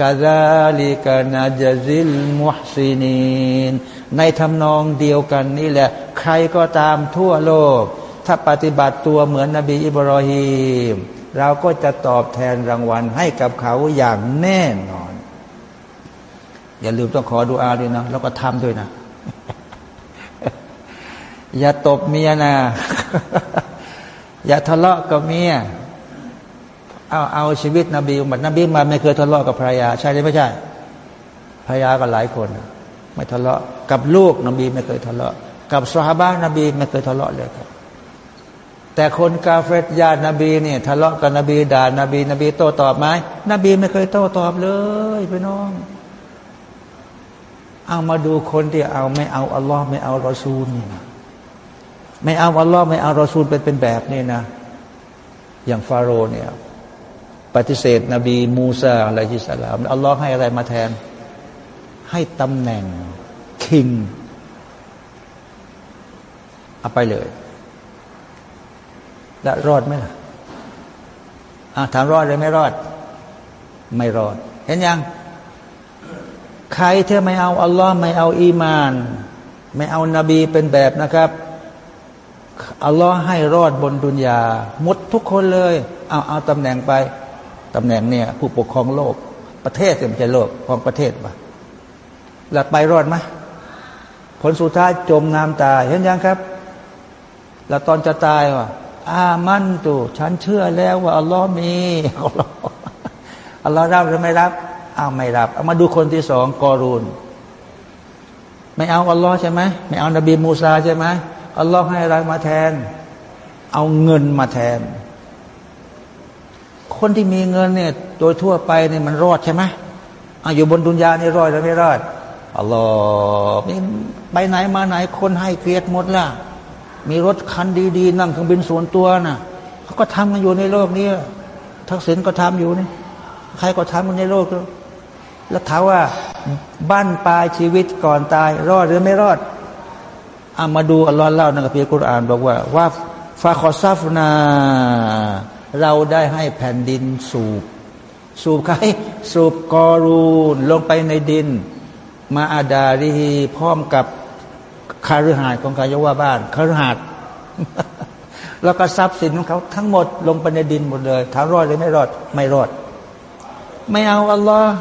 S1: กาซาลิกานาจซิลมุฮซินีนในทำนองเดียวกันนี่แหละ ใครก็ตามทั่วโลก ถ้าปฏิบัติตัวเหมือนนบีอิบรอฮีม เราก็จะตอบแทนรางวัลให้กับเขาอย่างแน่นอน อย่าลืมต้องขอดูอาด้วยนะ แล้วก็ทำด้วยนะ อย่าตบเมียนะ อย่าทะเลาะกับเมีย เอาเอาชีวิตนบีอุมัดนบีมาไม่เคยทะเลาะกับภรรยา ใช่หรือไม่ใช่ภรรยาก็หลายคน ไม่ทะเลาะกับลูกนบีไม่เคยทะเลาะ กับสฮาบะนบีไม่เคยทะเลาะเลยครับ แต่คนกาเฟตญาตินบีเนี่ยทะเลาะกับนบีด่านบี นบีโต้ตอบไหมนบีไม่เคยโต้ตอบเลยพี่น้อง เอามาดูคนที่เอาไม่เอาอัลลอฮ์ไม่เอารอซูลนี่นะไม่เอาอัลลอฮ์ไม่เอารอซูลเป็นเป็นแบบนี้นะ อย่างฟาโรห์เนี่ย ปฏิเสธ นบีมูซาอะลัยฮิสลามอัลลอฮ์ให้อะไรมาแทน ให้ตำแหน่งคิงเอาไปเลย และรอดไหมล่ะอาถามรอดเลยไม่รอด ไม่รอด เห็นยัง ใครที่ไม่เอาอัลลอฮ์ไม่เอาอีมาน ไม่เอานาบีเป็นแบบนะครับอัลลอฮ์ให้รอดบนดุนยาหมดทุกคนเลย เอาเอาตำแหน่งไป ตำแหน่งเนี่ยผู้ปกครองโลก ประเทศเสียมจะโลกของประเทศปะแล้วไปรอดไหมผลสุดท้ายจมน้ำตายเห็นยังครับ แล้วตอนจะตายว่ะอามั่นตูฉันเชื่อแล้วว่าอัลลอฮ์มีอัลลอฮ์รับหรือไม่รับอ้าวไม่รับเอามาดูคนที่สองกอรูน ไม่เอาอัลลอฮ์ใช่ไหมไม่เอานบีมูซาใช่ไหมอัลลอฮ์ให้อะไรมาแทน เอาเงินมาแทน คนที่มีเงินเนี่ยโดยทั่วไปเนี่ยมันรอดใช่ไหมออยู่บนดุนยานี่รอดหรือไม่รอดอัลลอฮ์นี่ไปไหนมาไหนคนให้เกียรติหมดล่ะ มีรถคันดีๆ นั่งเครื่องบินส่วนตัวน่ะเขาก็ทำกันอยู่ในโลกนี้ทักษิณก็ทำอยู่นี่ใครก็ทำกันในโลก แล้วถามว่าบ้านปลายชีวิตก่อนตาย รอดหรือไม่รอดอามาดูอัลลอฮ์เล่าในคัมภีร์กุรอาน บอกว่าว่าฟาคอซัฟนา เราได้ให้แผ่นดินสูบ สูบใคร สูบกอรูนลงไปในดิน มาอาดาริฮีพร้อมกับคารุหาดของกายว่าบ้านคารุหาดแล้วก็ทรัพย์สินของเขาทั้งหมดลงไปในดินหมดเลยถามรอดหรือไม่รอด ไม่รอด ไม่เอาอัลลอฮ์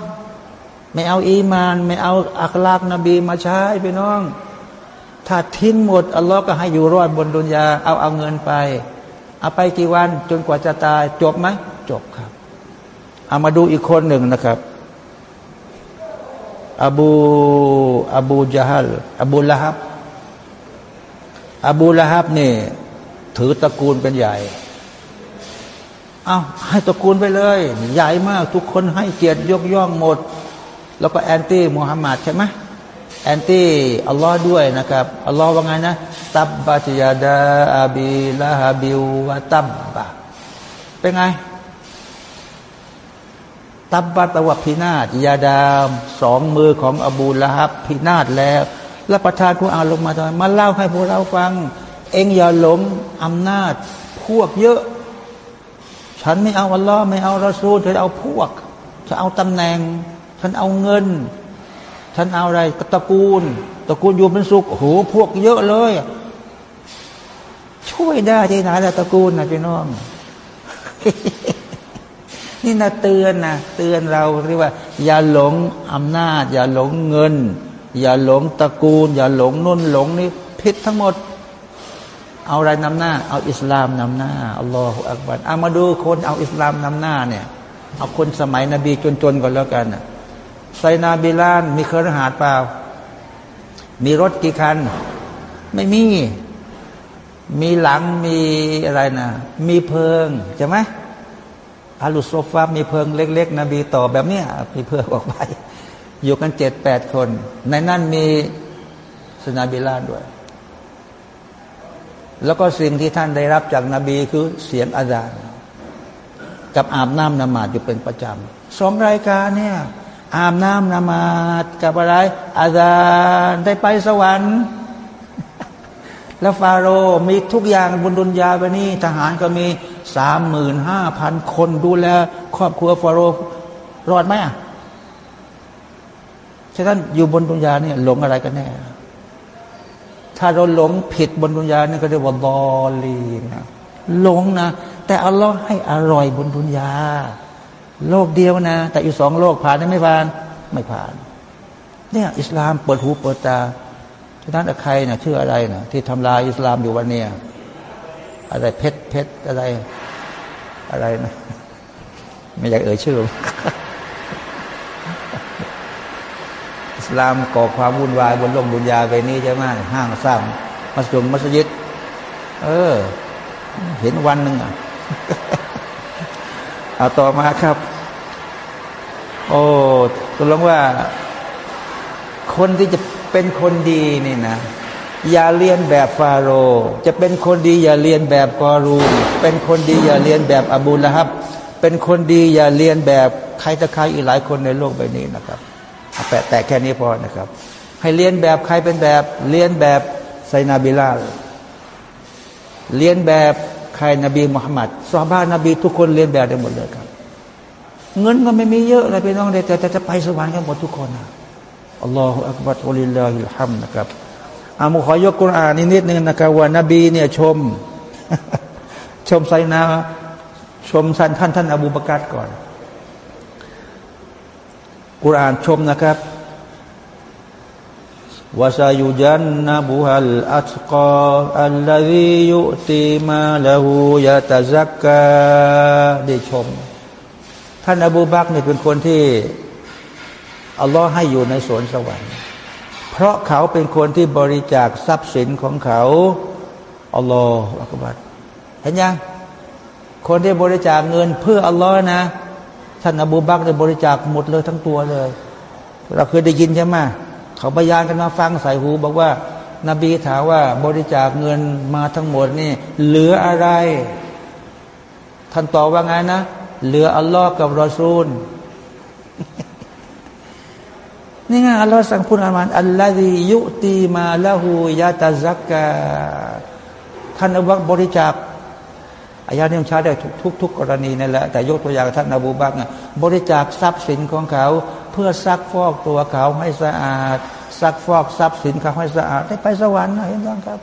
S1: ไม่เอาอีมาน ไม่เอาอัคลากนบีมาใช้พี่น้อง ถ้าทิ้งหมดอัลลอฮ์ก็ให้อยู่รอดบนดุนยาเอาเอาเงินไป เอาไปกี่วันจนกว่าจะตายจบไหมจบครับเอามาดูอีกคนหนึ่งนะครับอบูอบูจาฮัลอบูละฮับอบูละฮับนี่ ถือตระกูลเป็นใหญ่เอาให้ตระกูลไปเลย ใหญ่มาก ทุกคนให้เกียรติยกย่องหมด แล้วก็ anti มุฮัมมัดใช่ไหม anti อัลลอฮ์ด้วยนะครับอัลลอฮ์ว่าไงนะ تبت يدا أبي لهب وتب เป็นไง تبت พินาศ يدا สองมือของอบูละฮับพินาศแล้วแล้วประทานกุอาลงมาทำไมมาเล่าให้พวกเราฟัง เองอย่าหลงอำนาจพวกเยอะ ฉันไม่เอาอัลลอฮ์ไม่เอารอซูลฉันเอาพวกฉันเอาตำแหน่ง ฉันเอาเงินท่านเอาอะไรตระกูลตระกูลอยู่เป็นสุขโหพวกเยอะเลย ช่วยได้ที่ไหนละตระกูลนะพี่น้อง นี่นะเตือนนะเตือนเราเรียกว่า อย่าหลงอำนาจ อย่าหลงเงิน อย่าหลงตระกูล อย่าหลงนุ่นหลงนี่ผิดทั้งหมด เอาอะไรนำหน้า เอาอิสลามนำหน้าอัลลอฮฺอักบัรเอามาดูคนเอาอิสลามนำหน้าเนี่ยเอาคนสมัยนบีจนๆก่อนแล้วกันไซนาบิลานมีเครือหาดเปล่า มีรถกี่คัน ไม่มี มีหลังมีอะไรนะมีเพิงใช่ไหมอาลุโซฟามีเพิงเล็ก ๆ นบีต่อแบบเนี้ยมีเพิงออกไป อยู่กันเจ็ดแปดคน ในนั้นมีสนาบิลานด้วย แล้วก็สิ่งที่ท่านได้รับจากนาบีคือเสียงอาจารย์กับอาบน้ำนมาดอยู่เป็นประจำสองรายการเนี่ยอาบน้ำนมาดกับอะไรอาจารย์ได้ไปสวรรค์ แล้วฟาโรมีทุกอย่างบนดุนยาไปนี่ทหารก็มีสามหมื่นห้าพันคนดูแลครอบครัวฟาโรรอดไหมอะฉะนั้นอยู่บนดุนยาเนี่ยหลงอะไรกันแน่ ถ้าเราหลงผิดบนดุนยาเนี่ยก็เรียกว่าบอลีนะหลงนะ แต่อัลลอฮ์ให้อร่อยบนดุนยา โลกเดียวนะ แต่อีกสองโลกผ่านได้ไม่ผ่าน ไม่ผ่าน เนี่ยอิสลามเปิดหูเปิดตา ฉะนั้นใครนะชื่ออะไรนะที่ทำลายอิสลามอยู่วันเนี้ยอะไรเพชรเพชรอะไร อะไรนะ ไม่อยากเอ่ยชื่อ อิสลามก่อความวุ่นวายบนโลกดุนยาไปนี้ใช่ไหมห้างสร้างมัสยิดมัสยิด เออ เห็นวันหนึ่งอะเอาต่อมาครับ โอ้ตกลงว่า คนที่จะ เป็นคนดีนี่นะ อย่าเรียนแบบฟาโรห์จะเป็นคนดีอย่าเรียนแบบกอรูเป็นคนดีอย่าเรียนแบบอบูละฮับ เป็นคนดีอย่าเรียนแบบใครจะใครอีกหลายคนในโลกใบนี้นะครับแปะแต่แค่นี้พอนะครับ ให้เรียนแบบใครเป็นแบบเรียนแบบไซนาบิลาเรียนแบบใครนบีมุฮัมมัดซอบ้านนบีทุกคนเรียนแบบได้หมดเลยครับ เงินก็ไม่มีเยอะเลยพี่น้องแต่จะไปสวรรค์กันหมดทุกคนนะ อัลลอฮฺอักบัรอัลิลลาฮิลฮัมนะครับอามุขอยกกุรอานนิดนึงนะครับว่านบีเนี่ยชม ชมไซนาชมท่านท่านท่านอบูบากัดก่อน กุรอานชมนะครับวาซายุจันนบุฮัลอัตกออัลลอฮียุติมาลาหูยะตะซักกะได้ชม ท่านอบูบักเนี่ยเป็นคนที่ อัลลอฮ์ให้อยู่ในสวนสวรรค์ เพราะเขาเป็นคนที่บริจาคทรัพย์สินของเขาอัลลอฮฺอักบัดเห็นยังคนที่บริจาคเงินเพื่ออัลลอฮ์นะท่านอบูบักได้บริจาคหมดเลยทั้งตัวเลย เราเคยได้ยินใช่ไหมเขาบรยานกันมาฟังใส่หู บอกว่า นบีถามว่าบริจาคเงินมาทั้งหมดนี่ เหลืออะไร ท่านตอบว่าไงนะ เหลืออัลลอฮ์กับรอซูล นี่ไงอัลลอฮ์สั่งพูดอามานอัลลอฮียุตีมาละหูยาตาซักกาท่านอบักบริจาคอายาเนี้มันใช้ได้ทุกทุกกรณีนั่นแหละแต่ยกตัวอย่างท่านอบูบักเนี่ยบริจาคทรัพย์สินของเขา เพื่อซักฟอกตัวเขาให้สะอาด ซักฟอกทรัพย์สินเขาให้สะอาดได้ไปสวรรค์นะเห็นไหมครับ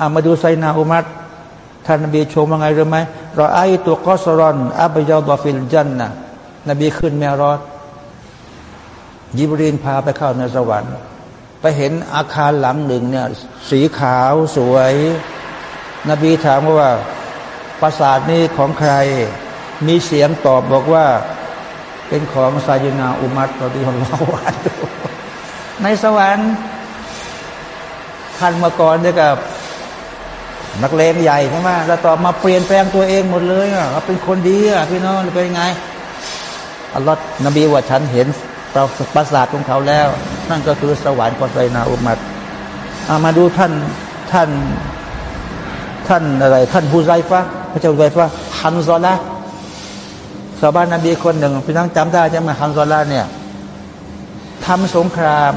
S1: อามาดูไซนาอุมัดท่านนบีชมว่าไงรู้ไหมเราไอตัวกอสรอนอับยาดอฟิลจันนะนบีขึ้นแมรอด ยิบรีนพาไปเข้าในสวรรค์ ไปเห็นอาคารหลังหนึ่งเนี่ยสีขาวสวย นบีถามว่าปราสาทนี้ของใคร มีเสียงตอบบอกว่า เป็นของซาจินาอุมัตตอที่ของเราวันในสวรรค์ท่านมาก่อนด้วยกับนักเลงใหญ่ใช่ไหมแล้วต่อมาเปลี่ยนแปลงตัวเองหมดเลยอะเป็นคนดีอะพี่น้องเป็นไงอัลลอฮ์นบีว่าฉันเห็น เราประสาทของเขาแล้ว นั่นก็คือสวรรค์ของไซนาอุมัดามาดูท่านท่าน ท่านอะไร ท่านฮูไซฟะพระเจ้าฮูไซฟะฮันซอละชาวบ้านนบีคนหนึ่งพี่น้องจำได้ใช่ไหมฮันซอละเนี่ยทำสงคราม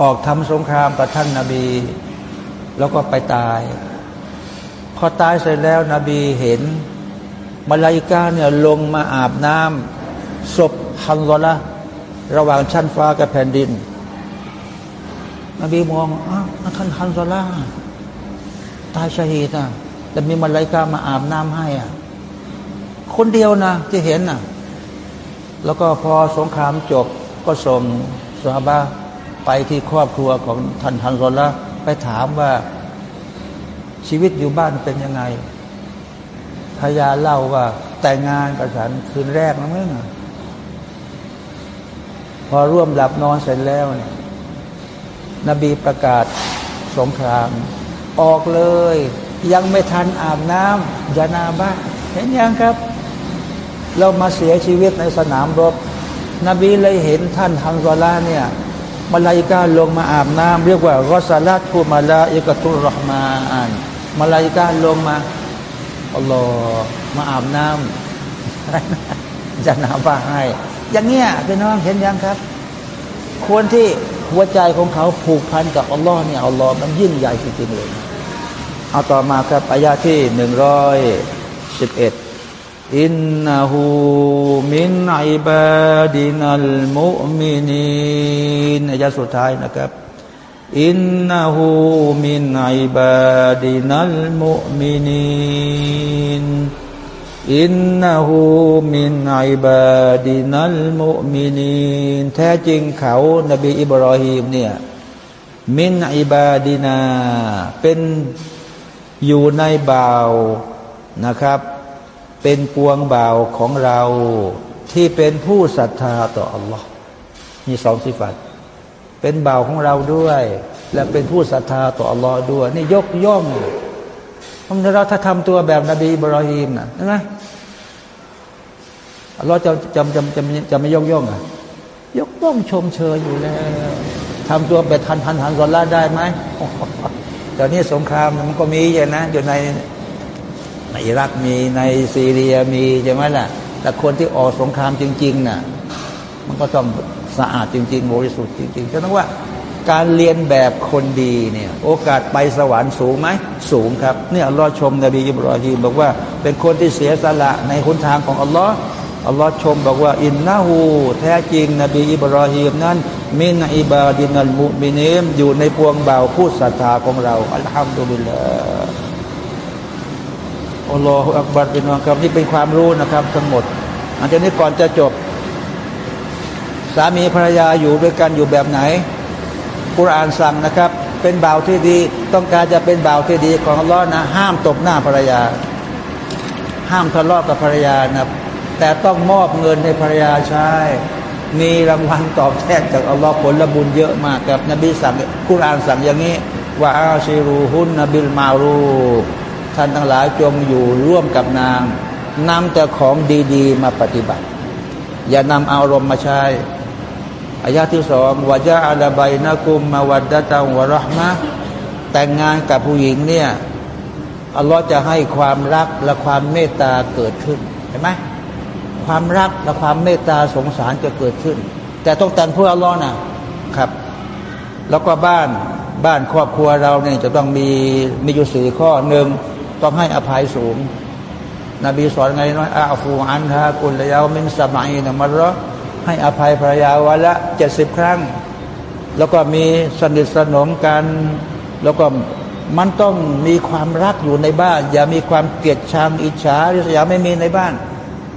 S1: ออกทำสงครามกับท่านนาบี แล้วก็ไปตาย พอตายเสร็จแล้วนบีเห็นมาลายกาเนี่ยลงมาอาบน้ำศพฮันซอละ ระหว่างชั้นฟ้ากับแผ่นดิน นบีมองอ้าวท่านฮันซอล่าตายชาฮีดอะแต่มีมาลายกามาอาบน้ำให้อะคนเดียวนะที่เห็นน่ะ แล้วก็พอสงครามจบก็ส่งสาบาไปที่ครอบครัวของท่านฮันซอล่าไปถามว่าชีวิตอยู่บ้านเป็นยังไงพยาเล่าว่าแต่งงานกับฉันคืนแรกนะเมื่อ พอร่วมหลับนอนเสร็จแล้วเนี่ยนบีประกาศสงคราม ออกเลย ยังไม่ทันอาบน้ำยานาบ้าเห็นยังครับ เรามาเสียชีวิตในสนามรบ นบีเลยเห็นท่านฮันซอลาเนี่ยมาลายกาลงมาอาบน้ำเรียกว่ารอสลัดทูมาลาอิกตุรหมานมาลายกาลงมาอัลลอฮ์มาอาบน้ำจะนาบ้าให้ อย่างเงี้ยพี่น้องเห็นยังครับ คนที่หัวใจของเขาผูกพันกับอัลลอฮ์เนี่ยอัลลอฮ์มันยิ่งใหญ่จริงๆเลย เอาต่อมาครับอายาที่หนึ่งร้อยสิบเอ็ดอินนาหูมินอิบาดินัลมุมินีนอายาสุดท้ายนะครับอินนาหูมินอิบาดินัลมุมินีน อินนาหูมินไอบาดินัลมุมินีนแท้จริงเขา นบีอิบรอฮีมเนี่ยมินอิบาดินา เป็นอยู่ในบ่าวนะครับ เป็นปวงบ่าวของเราที่เป็นผู้ศรัทธาต่ออัลลอฮ์มีสองสิฟัตเป็นบ่าวของเราด้วย และเป็นผู้ศรัทธาต่ออัลลอฮ์ด้วย นี่ยกย่องพราะเราถ้าทำตัวแบบนบีบรอฮีมนะใช่ไหม เราจะจะจะจะจะไม่ยกย่องอะยกย่องชมเชยอยู่แล้วทำตัวแบบทันทันหันกอลาได้ไหมตอนนี้สงครามมันก็มีอย่างนะอยู่ในในอิรักมีในซีเรียมีใช่ไหมล่ะ แต่คนที่ออกสงครามจริงๆน่ะมันก็ต้องสะอาดจริงๆบริสุทธิ์จริงๆฉะนั้นว่า การเรียนแบบคนดีเนี่ย โอกาสไปสวรรค์สูงไหมสูงครับ เนี่ยอัลลอฮ์ชมนบีอิบราฮิมบอกว่า เป็นคนที่เสียสละในหนทางของอัลลอฮ์ อัลลอฮ์ชมบอกว่า อินนาหูแท้จริง นบีอิบราฮิมนั้น มินอิบาดินัลมุมินีมอยู่ในพวงเบาผู้ศรัทธาของเรา อัลฮัมดุลิลลาห์อัลลอฮฺอักบัรเป็นวังครับนี่เป็นความรู้นะครับ ทั้งหมดอันนี้ก่อนจะจบ สามีภรรยาอยู่ด้วยกันอยู่แบบไหนกุรอานสั่งนะครับ เป็นบ่าวที่ดี ต้องการจะเป็นบ่าวที่ดีของอัลลอฮ์นะ ห้ามตบหน้าภรรยา ห้ามทะเลาะกับภรรยานะ แต่ต้องมอบเงินให้ภรรยาใช้มีรางวัลตอบแทนจากอัลลอฮ์ผลบุญเยอะมากครับนบีสั่งกุรอานสั่งอย่างนี้ว่าอาชิรูฮุนนบิลมารูท่านทั้งหลายจงอยู่ร่วมกับนางนำแต่ของดี ๆ มาปฏิบัติ อย่านำอารมณ์มาใช้อายาที่สองวาจาอัลบัยนะกุมมาวัดดะตังวะรหมะแต่งงานกับผู้หญิงเนี่ยอัลลอฮ์จะให้ความรักและความเมตตาเกิดขึ้นเห็นไหม ความรักและความเมตตาสงสารจะเกิดขึ้น แต่ต้องแต่งเพื่ออัลลอฮ์นะครับ แล้วก็บ้านบ้านครอบครัวเราเนี่ยจะต้องมีมีอยู่สี่ข้อหนึ่งต้องให้อภัยสูง นบีสอนไงน้อยอาฟูอันฮากุลยาวมินสมัยนะมัรให้อภัยภรรยาวันละเจ็ดสิบครั้ง แล้วก็มีสนิทสนมกัน แล้วก็มันต้องมีความรักอยู่ในบ้าน อย่ามีความเกลียดชังอิจฉาริษยาไม่มีในบ้าน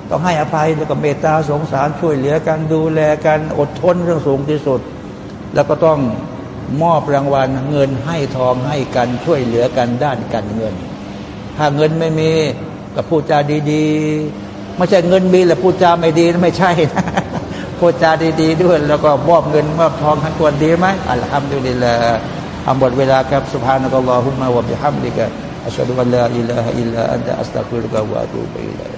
S1: ต้องให้อภัยแล้วก็เมตตาสงสารช่วยเหลือกันดูแลกันอดทนเรื่องสูงที่สุด แล้วก็ต้องมอบรางวัลเงินให้ทองให้กันช่วยเหลือกันด้านการเงิน ถ้าเงินไม่มีก็พูดจาดีๆ ไม่ใช่เงินมีแล้วพูดจาไม่ดีไม่ใช่นะพูดจาดีๆด้วย แล้วก็มอบเงินมอบทองทั้งควรดีไหมอัลฮัมดุลิลลาห์ทำหมดเวลาครับسبحانك اللهم
S2: وبحمدك أشهد أن لا إله إلا أنت أستغفرك وأتوب إليك